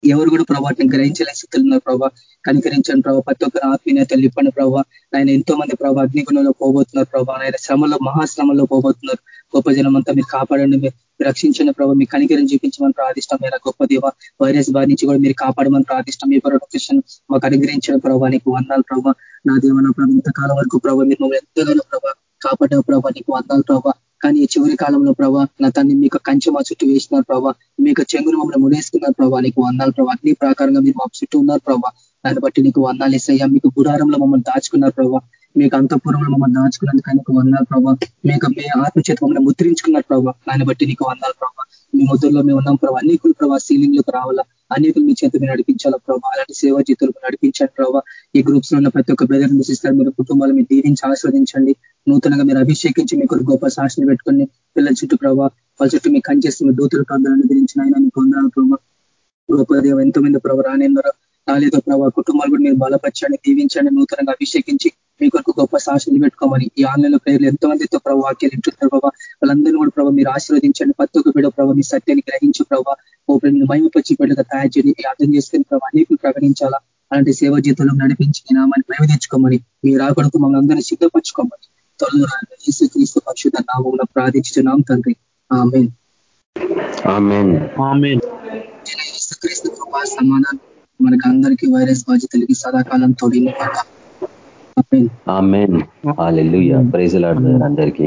ఎవరు కూడా ప్రభావం గ్రహించలే స్థితులు ఉన్నారు ప్రభావ కనికరించండి ప్రభావ ప్రతి ఒక్కరు ఆత్మీయతలు ఇప్పండి ప్రభావ ఆయన ఎంతో మంది ప్రభావ అగ్నిగుణంలో పోబోతున్నారు ప్రభావ ఆయన శ్రమలో మహాశ్రమంలో పోబోతున్నారు. గొప్ప జనం అంతా మీరు కాపాడండి. రక్షించిన ప్రభావ మీ కనికరం చూపించమని ప్రార్థిష్టమైన గొప్ప దేవ వైరస్ బారి నుంచి కూడా మీరు కాపాడమని ప్రార్థిష్టం. ఈ ప్రొటెక్షన్ మాకు అనుగ్రహించిన ప్రభావ నీకు వందాలు ప్రభావ నా దేవ నా ప్రభావ ఇంతకాలం వరకు ప్రభావ మీరు మమ్మల్ని ఎంతగానో ప్రభావ కాపాడే ప్రభావ నీకు వందాలు ప్రభావ కానీ చివరి కాలంలో ప్రభా నా తన్ని మీకు కంచె మా చుట్టూ వేసినారు ప్రభావ మీకు చెంగును మమ్మల్ని ముడేసుకున్నారు ప్రభావ నీకు వందాలు ప్రభావ అన్ని ప్రకారంగా మీరు మా చుట్టూ ఉన్నారు ప్రభావ దాన్ని బట్టి నీకు వందాలు ఇస్తాయా మీకు గుడారంలో మమ్మల్ని దాచుకున్నారు ప్రభావ మీకు అంతఃపురంలో మమ్మల్ని దాచుకున్నందుకు ఆయనకు వందాలు ప్రభావ మీకు మీ ఆత్మచేత మమ్మల్ని ముద్రించుకున్నారు ప్రభావ దాన్ని బట్టి నీకు వందాలు ప్రభావ మీ ముద్రలో మేము ఉన్నాం ప్రభావ అనేకులు ప్రభావ సీలింగ్లోకి రావాలా? అనేకులు మీ చేత మీరు నడిపించాలా ప్రభావ అలాంటి సేవా జీతులకు నడిపించండి ప్రభావ ఈ గ్రూప్స్లో ఉన్న ప్రతి ఒక్క బ్రదర్ మిసిస్తారు మీరు కుటుంబాలు మీరు దీవించి ఆస్వాదించండి నూతనంగా మీరు అభిషేకించి మీకు గొప్ప సాక్షిని పెట్టుకుని పిల్లల చుట్టూ ప్రభావ వాళ్ళ చుట్టూ మీకు కంచేసి మీ దూతుల ప్రాంతాలను గురించి ఆయన మీకు వందనాలు ప్రభావ గొప్ప దేవ ఎంతో మంది ప్రభావ రానేందరూ రాలేదో ప్రభావ కుటుంబాలు కూడా మీరు బలపరచండి దీవించండి నూతనంగా అభిషేకించి మీ కొరకు గొప్ప సాక్షులు పెట్టుకోమని ఈ ఆన్లైన్ ప్రేర్లు ఎంతో మందితో ప్రభావ వాక్యాలు ఇంటున్నారు ప్రభావ వాళ్ళందరినీ కూడా ప్రభావ మీరు ఆశీర్వదించండి. ప్రతి ఒక్క బిడ ప్రభావ మీ సత్యాన్ని గ్రహించు ప్రభావ ఓ మహిమపరిచి బిడ్డగా తయారు చేయండి. అర్థం చేసుకుని ప్రభావ అనేకులు ప్రకటించాలా? అలాంటి సేవ జీతంలో నడిపించి నామాన్ని ప్రేమ తెచ్చుకోమని మీరు రాకడకు మమ్మల్ని అందరినీ సిద్ధపరచుకోమని త్వరలో ఈసు క్రీస్తు పరిశుద్ధ నామంలో ప్రార్థించున్నాం తండ్రి. క్రీస్తు కృపా సమాధానం. మనకు అందరికీ వైరస్ బాధ్యతలకి సదాకాలం తోడిన ప్రైజ్ అందరికీ